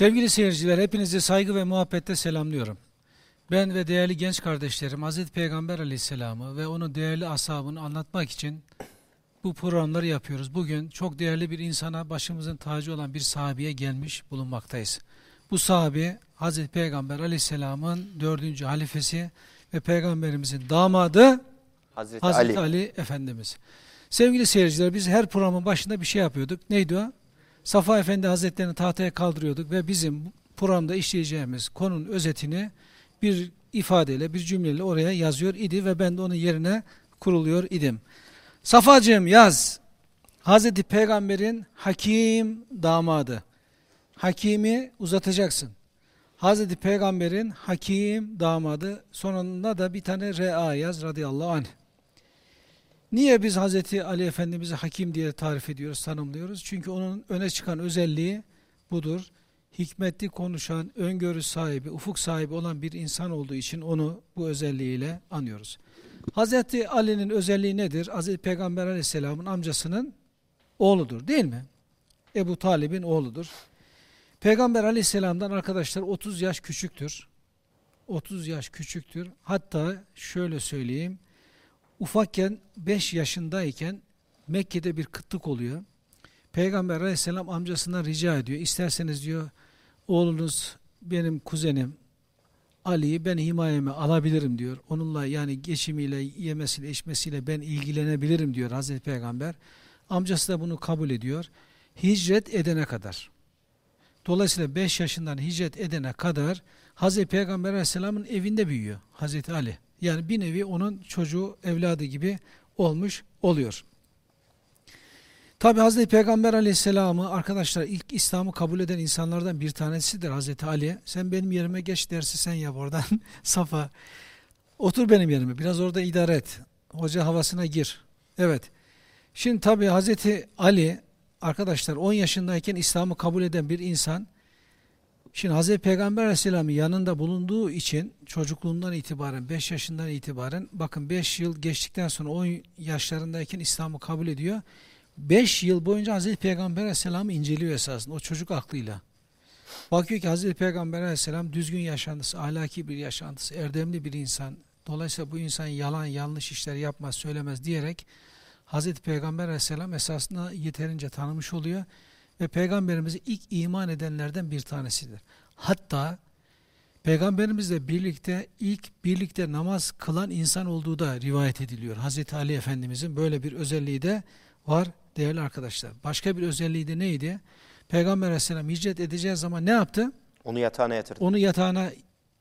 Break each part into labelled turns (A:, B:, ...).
A: Sevgili seyirciler, hepinizi saygı ve muhabbetle selamlıyorum. Ben ve değerli genç kardeşlerim Hazreti Peygamber aleyhisselamı ve onun değerli ashabını anlatmak için bu programları yapıyoruz. Bugün çok değerli bir insana başımızın tacı olan bir sahabeye gelmiş bulunmaktayız. Bu sahabi Hazreti Peygamber aleyhisselamın dördüncü halifesi ve peygamberimizin damadı
B: Hazreti,
A: Hazreti Ali.
B: Ali.
A: Efendimiz. Sevgili seyirciler biz her programın başında bir şey yapıyorduk. Neydi o? Safa Efendi Hazretleri'ni tahtaya kaldırıyorduk ve bizim programda işleyeceğimiz konunun özetini bir ifadeyle, bir cümleyle oraya yazıyor idi ve ben de onun yerine kuruluyor idim. Safacığım yaz. Hazreti Peygamber'in hakim damadı. Hakimi uzatacaksın. Hazreti Peygamber'in hakim damadı. Sonunda da bir tane Re'a yaz radıyallahu anh. Niye biz Hazreti Ali Efendimiz'i hakim diye tarif ediyoruz, tanımlıyoruz? Çünkü onun öne çıkan özelliği budur. Hikmetli konuşan, öngörü sahibi, ufuk sahibi olan bir insan olduğu için onu bu özelliğiyle anıyoruz. Hazreti Ali'nin özelliği nedir? Hazreti Peygamber Aleyhisselam'ın amcasının oğludur değil mi? Ebu Talib'in oğludur. Peygamber Aleyhisselam'dan arkadaşlar 30 yaş küçüktür. 30 yaş küçüktür. Hatta şöyle söyleyeyim, ufakken 5 yaşındayken Mekke'de bir kıtlık oluyor. Peygamber aleyhisselam amcasından rica ediyor. İsterseniz diyor oğlunuz benim kuzenim Ali'yi ben himayeme alabilirim diyor. Onunla yani geçimiyle, yemesiyle, içmesiyle ben ilgilenebilirim diyor Hazreti Peygamber. Amcası da bunu kabul ediyor. Hicret edene kadar. Dolayısıyla 5 yaşından hicret edene kadar Hazreti Peygamber Aleyhisselam'ın evinde büyüyor Hazreti Ali. Yani bir nevi onun çocuğu, evladı gibi olmuş oluyor. Tabi Hazreti Peygamber Aleyhisselam'ı arkadaşlar ilk İslam'ı kabul eden insanlardan bir tanesidir Hazreti Ali. Sen benim yerime geç dersi sen yap oradan Safa. Otur benim yerime biraz orada idare et. Hoca havasına gir. Evet. Şimdi tabi Hazreti Ali arkadaşlar 10 yaşındayken İslam'ı kabul eden bir insan Şimdi Hz. Peygamber Aleyhisselam'ın yanında bulunduğu için çocukluğundan itibaren 5 yaşından itibaren bakın 5 yıl geçtikten sonra 10 yaşlarındayken İslam'ı kabul ediyor. 5 yıl boyunca Hz. Peygamber Aleyhisselam'ı inceliyor esasında o çocuk aklıyla. Bakıyor ki Hz. Peygamber Aleyhisselam düzgün yaşantısı, ahlaki bir yaşantısı, erdemli bir insan. Dolayısıyla bu insan yalan, yanlış işler yapmaz, söylemez diyerek Hz. Peygamber Aleyhisselam esasında yeterince tanımış oluyor ve peygamberimizi ilk iman edenlerden bir tanesidir. Hatta peygamberimizle birlikte ilk birlikte namaz kılan insan olduğu da rivayet ediliyor. Hazreti Ali Efendimizin böyle bir özelliği de var değerli arkadaşlar. Başka bir özelliği de neydi? Peygamber Aleyhisselam hicret edeceği zaman ne yaptı?
B: Onu yatağına yatırdı.
A: Onu yatağına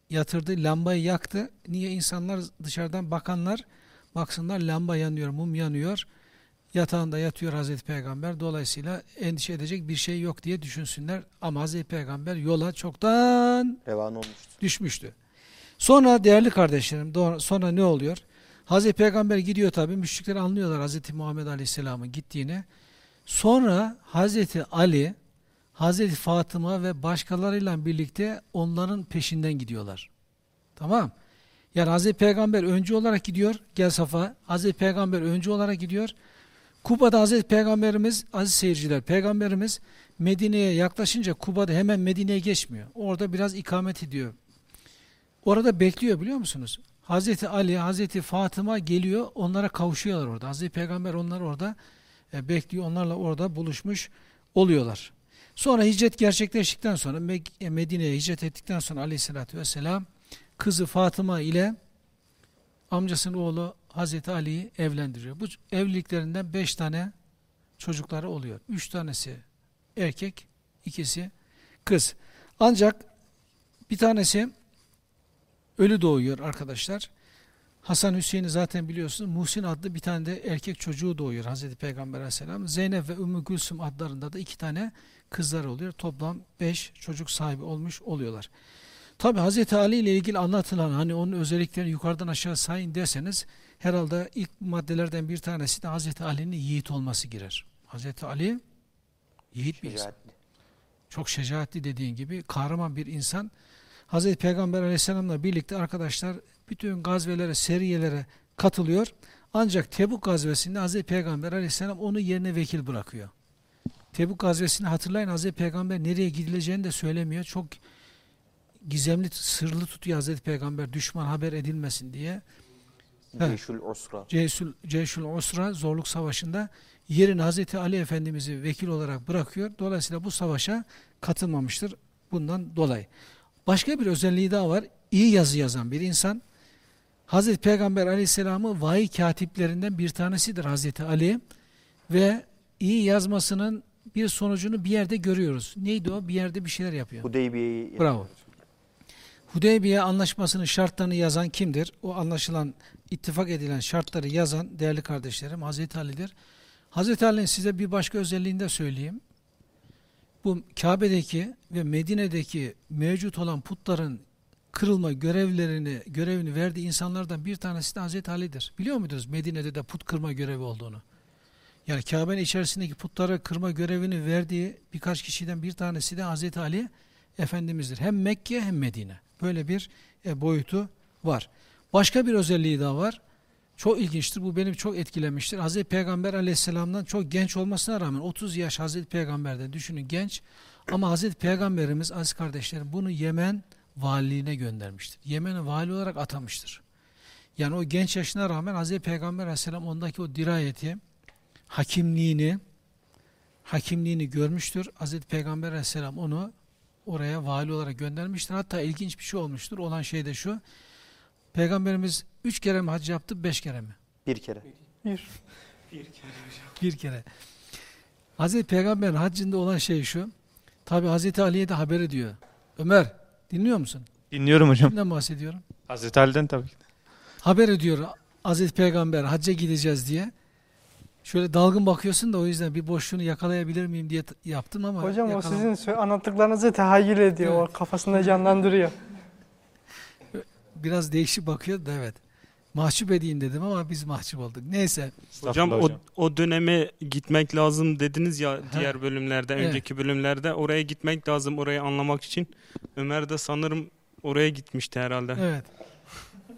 A: yatırdı, lambayı yaktı. Niye insanlar dışarıdan bakanlar baksınlar lamba yanıyor, mum yanıyor yatağında yatıyor Hazreti Peygamber. Dolayısıyla endişe edecek bir şey yok diye düşünsünler. Ama Hazreti Peygamber yola çoktan
B: Revan olmuştu.
A: düşmüştü. Sonra değerli kardeşlerim sonra ne oluyor? Hazreti Peygamber gidiyor tabi müşrikler anlıyorlar Hazreti Muhammed Aleyhisselam'ın gittiğini. Sonra Hazreti Ali, Hazreti Fatıma ve başkalarıyla birlikte onların peşinden gidiyorlar. Tamam. Yani Hazreti Peygamber öncü olarak gidiyor. Gel Safa. Hazreti Peygamber öncü olarak gidiyor. Kuba'da Hazreti Peygamberimiz, aziz seyirciler, Peygamberimiz Medine'ye yaklaşınca Kuba'da hemen Medine'ye geçmiyor. Orada biraz ikamet ediyor. Orada bekliyor biliyor musunuz? Hazreti Ali, Hazreti Fatıma geliyor, onlara kavuşuyorlar orada. Hazreti Peygamber onlar orada e, bekliyor, onlarla orada buluşmuş oluyorlar. Sonra hicret gerçekleştikten sonra e, Medine'ye hicret ettikten sonra aleyhissalatü vesselam kızı Fatıma ile amcasının oğlu Hazreti Ali'yi evlendiriyor. Bu evliliklerinden beş tane çocukları oluyor. Üç tanesi erkek, ikisi kız. Ancak bir tanesi ölü doğuyor arkadaşlar. Hasan Hüseyin'i zaten biliyorsunuz. Muhsin adlı bir tane de erkek çocuğu doğuyor Hazreti Peygamber Aleyhisselam. Zeynep ve Ümmü Gülsüm adlarında da iki tane kızlar oluyor. Toplam beş çocuk sahibi olmuş oluyorlar. Tabi Hazreti Ali ile ilgili anlatılan hani onun özelliklerini yukarıdan aşağı sayın derseniz herhalde ilk maddelerden bir tanesi de Hazreti Ali'nin yiğit olması girer. Hazreti Ali yiğit bir insan. Çok şecaatli dediğin gibi kahraman bir insan. Hazreti Peygamber Aleyhisselam'la birlikte arkadaşlar bütün gazvelere, seriyelere katılıyor. Ancak Tebuk gazvesinde Hazreti Peygamber Aleyhisselam onu yerine vekil bırakıyor. Tebuk gazvesini hatırlayın Hazreti Peygamber nereye gidileceğini de söylemiyor. Çok gizemli, sırlı tutuyor Hazreti Peygamber düşman haber edilmesin diye.
B: Ceyşül Osra.
A: Ceyşül, Ceyşül Osra zorluk savaşında yerini Hazreti Ali Efendimiz'i vekil olarak bırakıyor. Dolayısıyla bu savaşa katılmamıştır bundan dolayı. Başka bir özelliği daha var. İyi yazı yazan bir insan. Hazreti Peygamber Aleyhisselam'ı vahiy katiplerinden bir tanesidir Hazreti Ali. Ve iyi yazmasının bir sonucunu bir yerde görüyoruz. Neydi o? Bir yerde bir şeyler yapıyor.
B: Hudeybiye'yi
A: Bravo. Hudeybiye anlaşmasının şartlarını yazan kimdir? O anlaşılan, ittifak edilen şartları yazan değerli kardeşlerim Hazreti Ali'dir. Hazreti Ali'nin size bir başka özelliğini de söyleyeyim. Bu Kabe'deki ve Medine'deki mevcut olan putların kırılma görevlerini görevini verdiği insanlardan bir tanesi de Hazreti Ali'dir. Biliyor muydunuz Medine'de de put kırma görevi olduğunu? Yani Kabe'nin içerisindeki putları kırma görevini verdiği birkaç kişiden bir tanesi de Hazreti Ali Efendimiz'dir. Hem Mekke hem Medine. Böyle bir e, boyutu var. Başka bir özelliği daha var. Çok ilginçtir. Bu benim çok etkilemiştir. Hazreti Peygamber aleyhisselamdan çok genç olmasına rağmen 30 yaş Hazreti Peygamber'den düşünün genç. Ama Hazreti Peygamberimiz aziz kardeşlerim bunu Yemen valiliğine göndermiştir. Yemen'e vali olarak atamıştır. Yani o genç yaşına rağmen Hazreti Peygamber aleyhisselam ondaki o dirayeti, hakimliğini, hakimliğini görmüştür. Hazreti Peygamber aleyhisselam onu oraya vali olarak göndermiştir. Hatta ilginç bir şey olmuştur. Olan şey de şu. Peygamberimiz üç kere mi hac yaptı, beş kere mi?
B: Bir kere.
C: Bir.
A: Bir kere. Hazreti Peygamber'in haccında olan şey şu. Tabi Hazreti Ali'ye de haber ediyor. Ömer dinliyor musun?
C: Dinliyorum hocam.
A: Kimden bahsediyorum?
C: Hazreti Ali'den tabii ki.
A: Haber ediyor Hazreti Peygamber hacca gideceğiz diye. Şöyle dalgın bakıyorsun da o yüzden bir boşluğunu yakalayabilir miyim diye yaptım ama
D: Hocam o
A: yakalam-
D: sizin sö- anlattıklarınızı tahayyül ediyor.
A: Evet.
D: O kafasında canlandırıyor.
A: biraz değişik bakıyor da evet. Mahcup edeyim dedim ama biz mahcup olduk. Neyse.
E: Hocam
C: Estağfurullah
E: o, o döneme gitmek lazım dediniz ya
A: Ha.
E: diğer bölümlerde,
A: Evet.
E: önceki bölümlerde. Oraya gitmek lazım, orayı anlamak için. Ömer de sanırım oraya gitmişti herhalde.
A: Evet.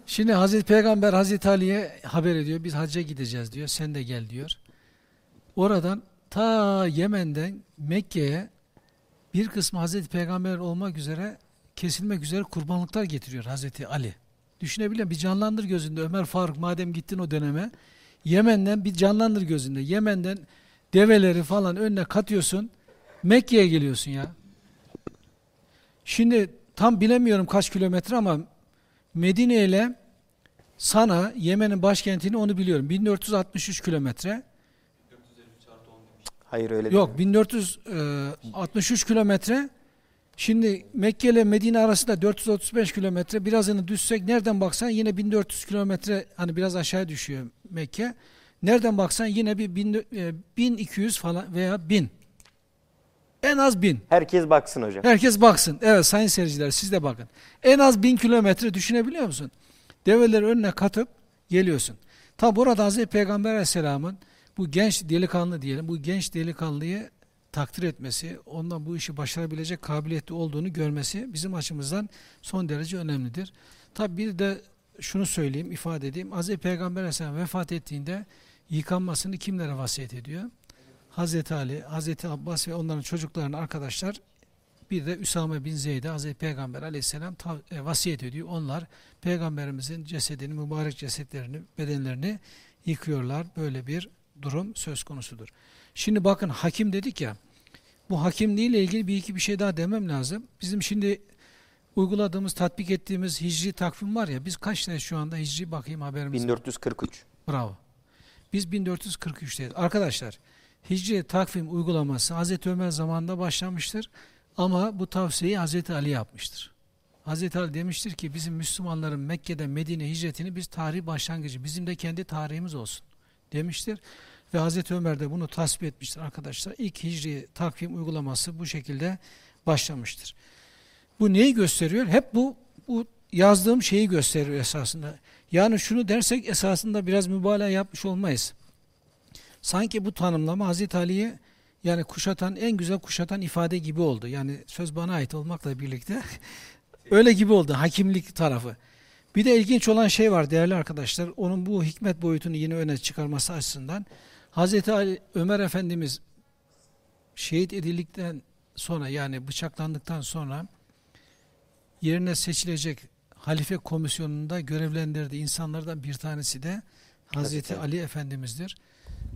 A: Şimdi Hazreti Peygamber Hazreti Ali'ye haber ediyor. Biz hacca gideceğiz diyor. Sen de gel diyor. Oradan ta Yemen'den Mekke'ye bir kısmı Hazreti Peygamber olmak üzere kesilmek üzere kurbanlıklar getiriyor Hazreti Ali. Düşünebiliyor musun? Bir canlandır gözünde. Ömer Faruk madem gittin o döneme Yemen'den bir canlandır gözünde. Yemen'den develeri falan önüne katıyorsun. Mekke'ye geliyorsun ya. Şimdi tam bilemiyorum kaç kilometre ama Medine ile Sana, Yemen'in başkentini onu biliyorum. 1463 kilometre.
B: Hayır öyle
A: Yok 1463 kilometre. Şimdi Mekke ile Medine arasında 435 kilometre. Birazını düşsek nereden baksan yine 1400 kilometre hani biraz aşağı düşüyor Mekke. Nereden baksan yine bir bin- e, 1200 falan veya 1000. En az 1000.
B: Herkes baksın hocam.
A: Herkes baksın. Evet sayın seyirciler siz de bakın. En az 1000 kilometre düşünebiliyor musun? Develeri önüne katıp geliyorsun. Tabi burada Hazreti Peygamber Aleyhisselam'ın bu genç delikanlı diyelim, bu genç delikanlıyı takdir etmesi, ondan bu işi başarabilecek kabiliyetli olduğunu görmesi bizim açımızdan son derece önemlidir. Tabi bir de şunu söyleyeyim, ifade edeyim. Hazreti Peygamber Aleyhisselam vefat ettiğinde yıkanmasını kimlere vasiyet ediyor? Hazreti Ali, Hazreti Abbas ve onların çocuklarının arkadaşlar bir de Üsame bin Zeyd'e Hazreti Peygamber aleyhisselam e, vasiyet ediyor. Onlar peygamberimizin cesedini, mübarek cesetlerini, bedenlerini yıkıyorlar. Böyle bir durum söz konusudur. Şimdi bakın hakim dedik ya, bu hakimliğiyle ilgili bir iki bir şey daha demem lazım. Bizim şimdi uyguladığımız, tatbik ettiğimiz hicri takvim var ya, biz kaçtayız şu anda hicri bakayım haberimiz.
B: 1443.
A: Bravo. Biz 1443'teyiz. Arkadaşlar, Hicri takvim uygulaması Hazreti Ömer zamanında başlamıştır. Ama bu tavsiyeyi Hazreti Ali yapmıştır. Hazreti Ali demiştir ki bizim Müslümanların Mekke'den Medine hicretini biz tarih başlangıcı, bizim de kendi tarihimiz olsun demiştir. Ve Hazreti Ömer de bunu tasvip etmiştir arkadaşlar. İlk hicri takvim uygulaması bu şekilde başlamıştır. Bu neyi gösteriyor? Hep bu, bu yazdığım şeyi gösteriyor esasında. Yani şunu dersek esasında biraz mübalağa yapmış olmayız. Sanki bu tanımlama Hazreti Ali'yi yani kuşatan en güzel kuşatan ifade gibi oldu. Yani söz bana ait olmakla birlikte öyle gibi oldu hakimlik tarafı. Bir de ilginç olan şey var değerli arkadaşlar. Onun bu hikmet boyutunu yine öne çıkarması açısından Hazreti Ali Ömer Efendimiz şehit edildikten sonra yani bıçaklandıktan sonra yerine seçilecek halife komisyonunda görevlendirdiği insanlardan bir tanesi de Hazreti Ali Efendimiz'dir.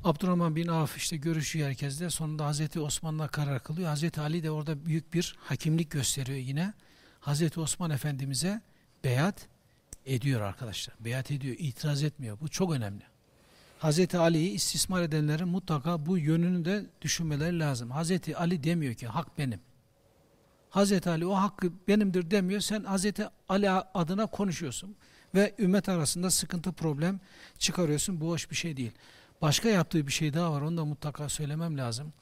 A: Abdurrahman bin Avf işte görüşüyor herkesle. Sonunda Hazreti Osman'la karar kılıyor. Hazreti Ali de orada büyük bir hakimlik gösteriyor yine. Hazreti Osman Efendimiz'e beyat ediyor arkadaşlar. Beyat ediyor, itiraz etmiyor. Bu çok önemli. Hazreti Ali'yi istismar edenlerin mutlaka bu yönünü de düşünmeleri lazım. Hazreti Ali demiyor ki hak benim. Hazreti Ali o hakkı benimdir demiyor. Sen Hazreti Ali adına konuşuyorsun. Ve ümmet arasında sıkıntı problem çıkarıyorsun. Bu hoş bir şey değil. Başka yaptığı bir şey daha var. Onu da mutlaka söylemem lazım.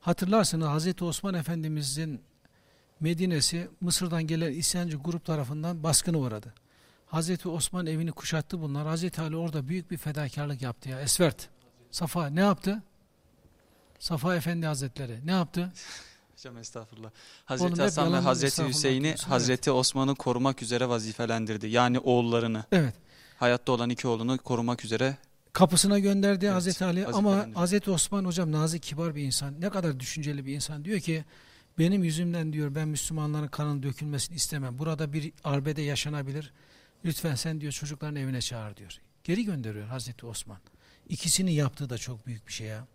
A: Hatırlarsınız Hazreti Osman Efendimizin Medine'si Mısır'dan gelen isyancı grup tarafından baskını uğradı. Hazreti Osman evini kuşattı bunlar. Hazreti Ali orada büyük bir fedakarlık yaptı ya. Esvert. Safa ne yaptı? Safa Efendi Hazretleri ne yaptı?
F: Hocam estağfurullah.
A: Oğlum
F: Hazreti
A: hep
F: Hasan ve Hazreti Hüseyin'i
A: diyorsun, evet.
F: Hazreti Osman'ı korumak üzere vazifelendirdi. Yani oğullarını.
A: Evet.
F: Hayatta olan iki oğlunu korumak üzere
A: Kapısına gönderdi
F: Evet,
A: Hazreti Ali ama. Hazreti Osman hocam nazik kibar bir insan. Ne kadar düşünceli bir insan. Diyor ki benim yüzümden diyor ben Müslümanların kanının dökülmesini istemem. Burada bir arbede yaşanabilir. Lütfen sen diyor çocukların evine çağır diyor. Geri gönderiyor Hazreti Osman. İkisini yaptığı da çok büyük bir şey ya.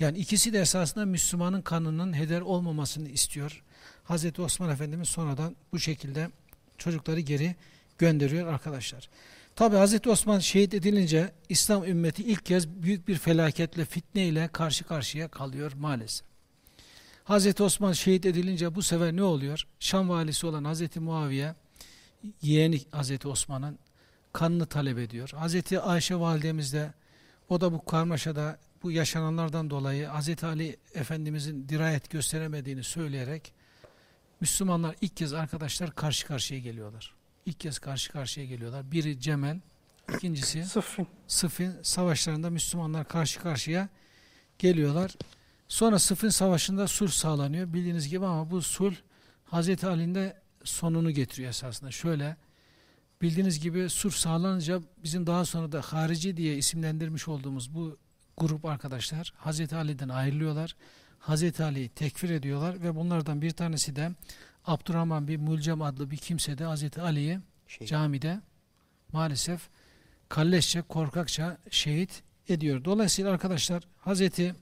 A: Yani ikisi de esasında Müslümanın kanının heder olmamasını istiyor. Hazreti Osman Efendimiz sonradan bu şekilde çocukları geri gönderiyor arkadaşlar. Tabi Hazreti Osman şehit edilince İslam ümmeti ilk kez büyük bir felaketle, fitneyle karşı karşıya kalıyor maalesef. Hazreti Osman şehit edilince bu sefer ne oluyor? Şam valisi olan Hazreti Muaviye, yeğeni Hazreti Osman'ın kanını talep ediyor. Hazreti Ayşe validemiz de o da bu karmaşada bu yaşananlardan dolayı Hazreti Ali Efendimizin dirayet gösteremediğini söyleyerek Müslümanlar ilk kez arkadaşlar karşı karşıya geliyorlar. İlk kez karşı karşıya geliyorlar. Biri Cemel, ikincisi
D: Sıfır.
A: Sıfın savaşlarında Müslümanlar karşı karşıya geliyorlar. Sonra Sıfın savaşında sulh sağlanıyor bildiğiniz gibi ama bu sulh Hazreti Ali'nin de sonunu getiriyor esasında. Şöyle bildiğiniz gibi sulh sağlanınca bizim daha sonra da harici diye isimlendirmiş olduğumuz bu grup arkadaşlar Hazreti Ali'den ayrılıyorlar. Hazreti Ali'yi tekfir ediyorlar ve bunlardan bir tanesi de Abdurrahman bin Mulcem adlı bir kimse de Hazreti Ali'yi
B: Şey,
A: camide maalesef kalleşçe, korkakça şehit ediyor. Dolayısıyla arkadaşlar Hazreti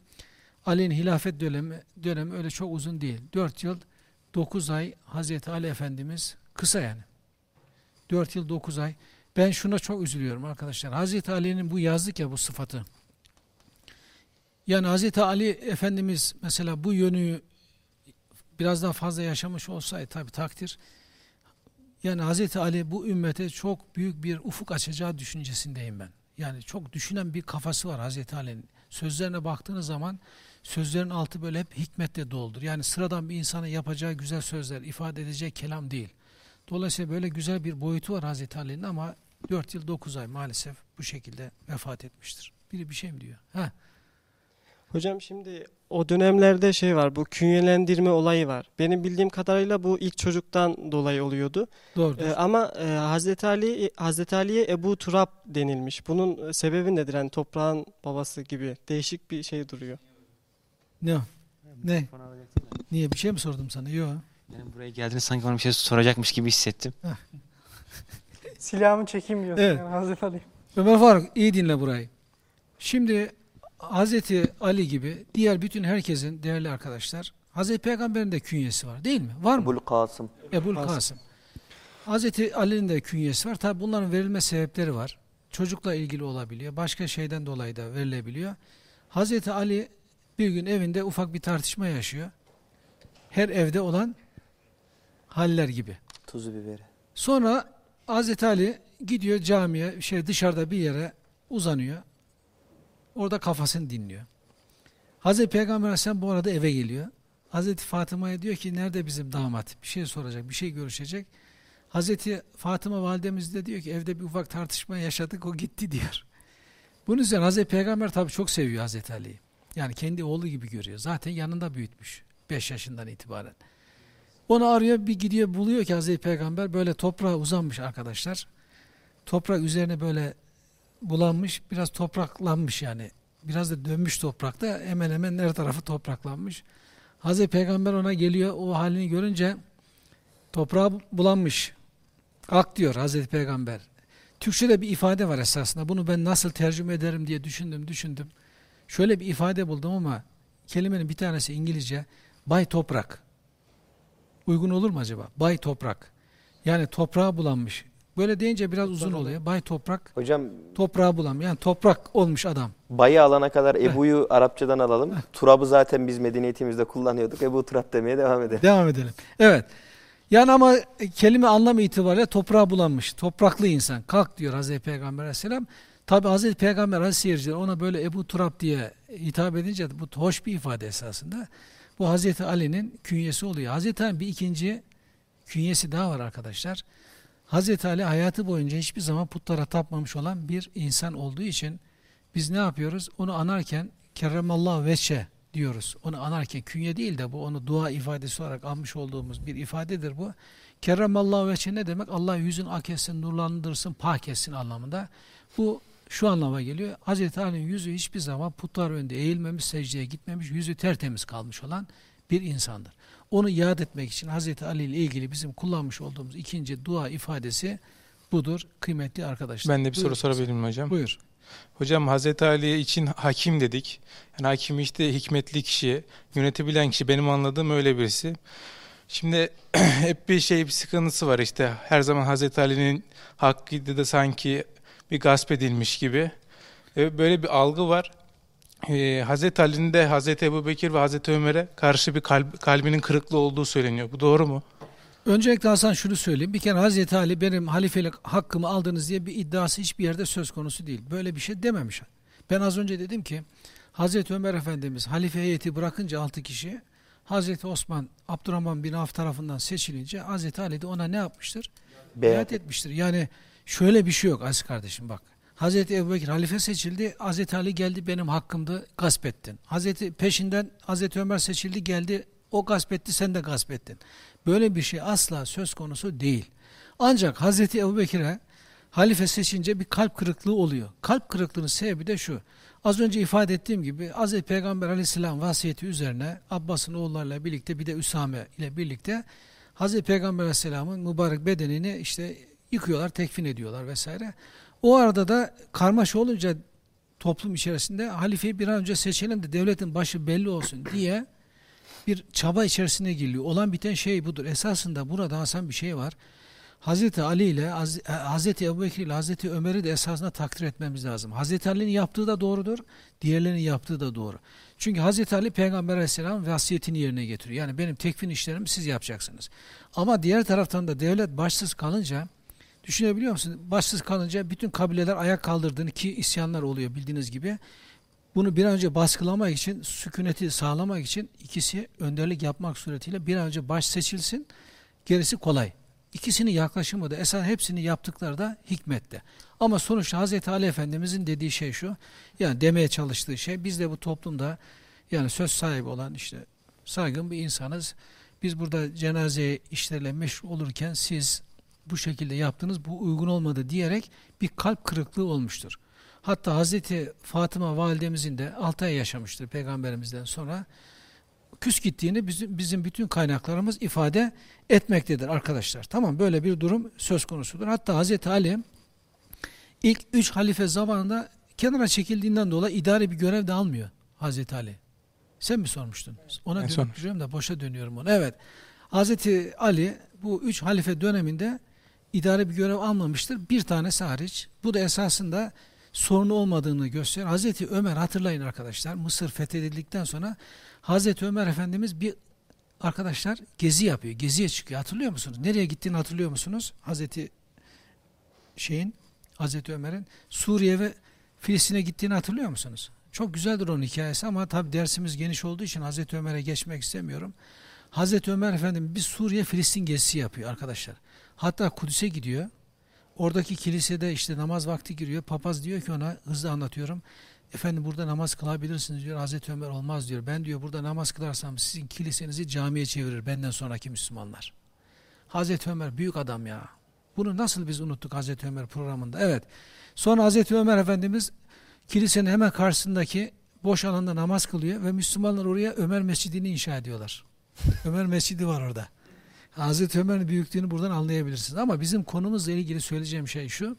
A: Ali'nin hilafet dönemi, dönemi öyle çok uzun değil. 4 yıl 9 ay Hazreti Ali Efendimiz kısa yani. 4 yıl 9 ay. Ben şuna çok üzülüyorum arkadaşlar. Hazreti Ali'nin bu yazdık ya bu sıfatı. Yani Hazreti Ali Efendimiz mesela bu yönü biraz daha fazla yaşamış olsaydı tabi takdir. Yani Hazreti Ali bu ümmete çok büyük bir ufuk açacağı düşüncesindeyim ben. Yani çok düşünen bir kafası var Hazreti Ali'nin. Sözlerine baktığınız zaman sözlerin altı böyle hep hikmetle doldur. Yani sıradan bir insana yapacağı güzel sözler, ifade edeceği kelam değil. Dolayısıyla böyle güzel bir boyutu var Hazreti Ali'nin ama 4 yıl 9 ay maalesef bu şekilde vefat etmiştir. Biri bir şey mi diyor? Heh.
G: Hocam şimdi o dönemlerde şey var bu künyelendirme olayı var. Benim bildiğim kadarıyla bu ilk çocuktan dolayı oluyordu.
A: Doğrudur.
G: Ee, ama e, Hazreti Ali Hazreti Ali'ye Ebu Turab denilmiş. Bunun e, sebebi nedir? Yani toprağın babası gibi değişik bir şey duruyor.
A: Ne? o? Ne? Niye bir şey mi sordum sana? Yok.
H: Yani buraya geldiğinde sanki bana bir şey soracakmış gibi hissettim.
D: Silahımı çekeyim diyorsun
A: Evet.
D: yani Hazreti Ali.
A: Ömer Faruk iyi dinle burayı. Şimdi Hazreti Ali gibi diğer bütün herkesin değerli arkadaşlar Hazreti Peygamber'in de künyesi var değil mi? Var mı?
B: Ebul Kasım.
A: Ebul
G: Kasım.
A: Kasım. Hazreti Ali'nin de künyesi var. Tabi bunların verilme sebepleri var. Çocukla ilgili olabiliyor. Başka şeyden dolayı da verilebiliyor. Hazreti Ali bir gün evinde ufak bir tartışma yaşıyor. Her evde olan haller gibi.
B: Tuzu biberi.
A: Sonra Hazreti Ali gidiyor camiye, şey dışarıda bir yere uzanıyor. Orada kafasını dinliyor. Hazreti Peygamber Aleyhisselam bu arada eve geliyor. Hazreti Fatıma'ya diyor ki nerede bizim damat? Bir şey soracak, bir şey görüşecek. Hazreti Fatıma validemiz de diyor ki evde bir ufak tartışma yaşadık o gitti diyor. Bunun üzerine Hazreti Peygamber tabii çok seviyor Hazreti Ali'yi. Yani kendi oğlu gibi görüyor. Zaten yanında büyütmüş 5 yaşından itibaren. Onu arıyor bir gidiyor buluyor ki Hazreti Peygamber böyle toprağa uzanmış arkadaşlar. Toprak üzerine böyle bulanmış biraz topraklanmış yani. Biraz da dönmüş toprakta hemen hemen her tarafı topraklanmış. Hazreti Peygamber ona geliyor o halini görünce toprağa bulanmış. Kalk diyor Hazreti Peygamber. Türkçe'de bir ifade var esasında. Bunu ben nasıl tercüme ederim diye düşündüm, düşündüm. Şöyle bir ifade buldum ama kelimenin bir tanesi İngilizce bay toprak. Uygun olur mu acaba? Bay toprak. Yani toprağa bulanmış. Böyle deyince biraz uzun oluyor. Bay toprak,
B: Hocam
A: toprağa bulanmış. Yani toprak olmuş adam.
B: bayı alana kadar Ebu'yu Arapçadan alalım. Turab'ı zaten biz medeniyetimizde kullanıyorduk. Ebu Turab demeye devam edelim.
A: Devam edelim. Evet. Yani ama kelime anlamı itibariyle toprağa bulanmış. Topraklı insan. Kalk diyor Hazreti Peygamber aleyhisselam. Tabi Hazreti Peygamber seyirciler ona böyle Ebu Turab diye hitap edince bu hoş bir ifade esasında. Bu Hazreti Ali'nin künyesi oluyor. Hazreti Ali bir ikinci künyesi daha var arkadaşlar. Hazreti Ali hayatı boyunca hiçbir zaman putlara tapmamış olan bir insan olduğu için biz ne yapıyoruz? Onu anarken kerremallahu veçe diyoruz. Onu anarken künye değil de bu onu dua ifadesi olarak almış olduğumuz bir ifadedir bu. Kerremallahu veçe ne demek? Allah yüzün ak nurlandırsın, pak etsin anlamında. Bu şu anlama geliyor. Hazreti Ali'nin yüzü hiçbir zaman putlar önünde eğilmemiş, secdeye gitmemiş, yüzü tertemiz kalmış olan bir insandır. Onu yad etmek için Hazreti Ali ile ilgili bizim kullanmış olduğumuz ikinci dua ifadesi budur kıymetli arkadaşlar.
I: Ben de bir soru
A: Buyurun.
I: sorabilir miyim hocam?
A: Buyur.
I: Hocam Hazreti Ali için hakim dedik. Yani hakim işte hikmetli kişi, yönetebilen kişi. Benim anladığım öyle birisi. Şimdi hep bir şey bir sıkıntısı var işte. Her zaman Hazreti Ali'nin hakkıydı da sanki bir gasp edilmiş gibi. Böyle bir algı var. Ee, Hazreti Ali'nin de Hazreti Ebubekir ve Hazreti Ömer'e karşı bir kalp, kalbinin kırıklığı olduğu söyleniyor. Bu doğru mu?
A: Öncelikle Hasan şunu söyleyeyim. Bir kere Hazreti Ali benim halifelik hakkımı aldınız diye bir iddiası hiçbir yerde söz konusu değil. Böyle bir şey dememiş. Ben az önce dedim ki Hazreti Ömer Efendimiz halife heyeti bırakınca 6 kişi Hazreti Osman Abdurrahman bin Avf tarafından seçilince Hazreti Ali de ona ne yapmıştır?
B: Beyat
A: Beyat etmiştir. Yani şöyle bir şey yok aziz kardeşim bak. Hazreti Ebubekir halife seçildi. Hazreti Ali geldi benim hakkımda gasp ettin. Hazreti peşinden Hazreti Ömer seçildi geldi o gasp etti sen de gasp ettin. Böyle bir şey asla söz konusu değil. Ancak Hazreti Ebubekir'e halife seçince bir kalp kırıklığı oluyor. Kalp kırıklığının sebebi de şu. Az önce ifade ettiğim gibi Hazreti Peygamber aleyhisselam vasiyeti üzerine Abbas'ın oğullarıyla birlikte bir de Üsame ile birlikte Hazreti Peygamber aleyhisselamın mübarek bedenini işte yıkıyorlar, tekfin ediyorlar vesaire. O arada da karmaşa olunca toplum içerisinde halifeyi bir an önce seçelim de devletin başı belli olsun diye bir çaba içerisine giriliyor. Olan biten şey budur. Esasında burada Hasan bir şey var. Hazreti Ali ile Haz- Hazreti Ebubekir ile Hazreti Ömer'i de esasında takdir etmemiz lazım. Hazreti Ali'nin yaptığı da doğrudur, diğerlerinin yaptığı da doğru. Çünkü Hazreti Ali Peygamber Aleyhisselam'ın vasiyetini yerine getiriyor. Yani benim tekfin işlerimi siz yapacaksınız. Ama diğer taraftan da devlet başsız kalınca düşünebiliyor musun? Başsız kalınca bütün kabileler ayak kaldırdığını ki isyanlar oluyor bildiğiniz gibi. Bunu bir an önce baskılamak için, sükuneti sağlamak için ikisi önderlik yapmak suretiyle bir an önce baş seçilsin, gerisi kolay. İkisinin yaklaşımı da esas hepsini yaptıkları da hikmette. Ama sonuçta Hazreti Ali Efendimizin dediği şey şu, yani demeye çalıştığı şey, biz de bu toplumda yani söz sahibi olan işte saygın bir insanız. Biz burada cenaze işleriyle meşgul olurken siz bu şekilde yaptınız, bu uygun olmadı diyerek bir kalp kırıklığı olmuştur. Hatta Hazreti Fatıma validemizin de 6 ay yaşamıştır peygamberimizden sonra. Küs gittiğini bizim, bizim bütün kaynaklarımız ifade etmektedir arkadaşlar. Tamam böyle bir durum söz konusudur. Hatta Hazreti Ali ilk üç halife zamanında kenara çekildiğinden dolayı idari bir görev de almıyor Hazreti Ali. Sen mi sormuştun? Ona duruyorum da boşa dönüyorum onu. Evet. Hazreti Ali bu üç halife döneminde idari bir görev almamıştır. Bir tanesi hariç. Bu da esasında sorunu olmadığını gösteriyor. Hazreti Ömer hatırlayın arkadaşlar. Mısır fethedildikten sonra Hazreti Ömer Efendimiz bir arkadaşlar gezi yapıyor. Geziye çıkıyor. Hatırlıyor musunuz? Nereye gittiğini hatırlıyor musunuz? Hazreti şeyin Hazreti Ömer'in Suriye ve Filistin'e gittiğini hatırlıyor musunuz? Çok güzeldir onun hikayesi ama tabi dersimiz geniş olduğu için Hazreti Ömer'e geçmek istemiyorum. Hazreti Ömer Efendimiz bir Suriye Filistin gezisi yapıyor arkadaşlar. Hatta Kudüs'e gidiyor. Oradaki kilisede işte namaz vakti giriyor. Papaz diyor ki ona hızlı anlatıyorum. Efendim burada namaz kılabilirsiniz diyor. Hazreti Ömer olmaz diyor. Ben diyor burada namaz kılarsam sizin kilisenizi camiye çevirir benden sonraki Müslümanlar. Hazreti Ömer büyük adam ya. Bunu nasıl biz unuttuk Hazreti Ömer programında? Evet. Sonra Hazreti Ömer Efendimiz kilisenin hemen karşısındaki boş alanda namaz kılıyor ve Müslümanlar oraya Ömer Mescidi'ni inşa ediyorlar. Ömer Mescidi var orada. Hazreti Ömer'in büyüklüğünü buradan anlayabilirsiniz. Ama bizim konumuzla ilgili söyleyeceğim şey şu.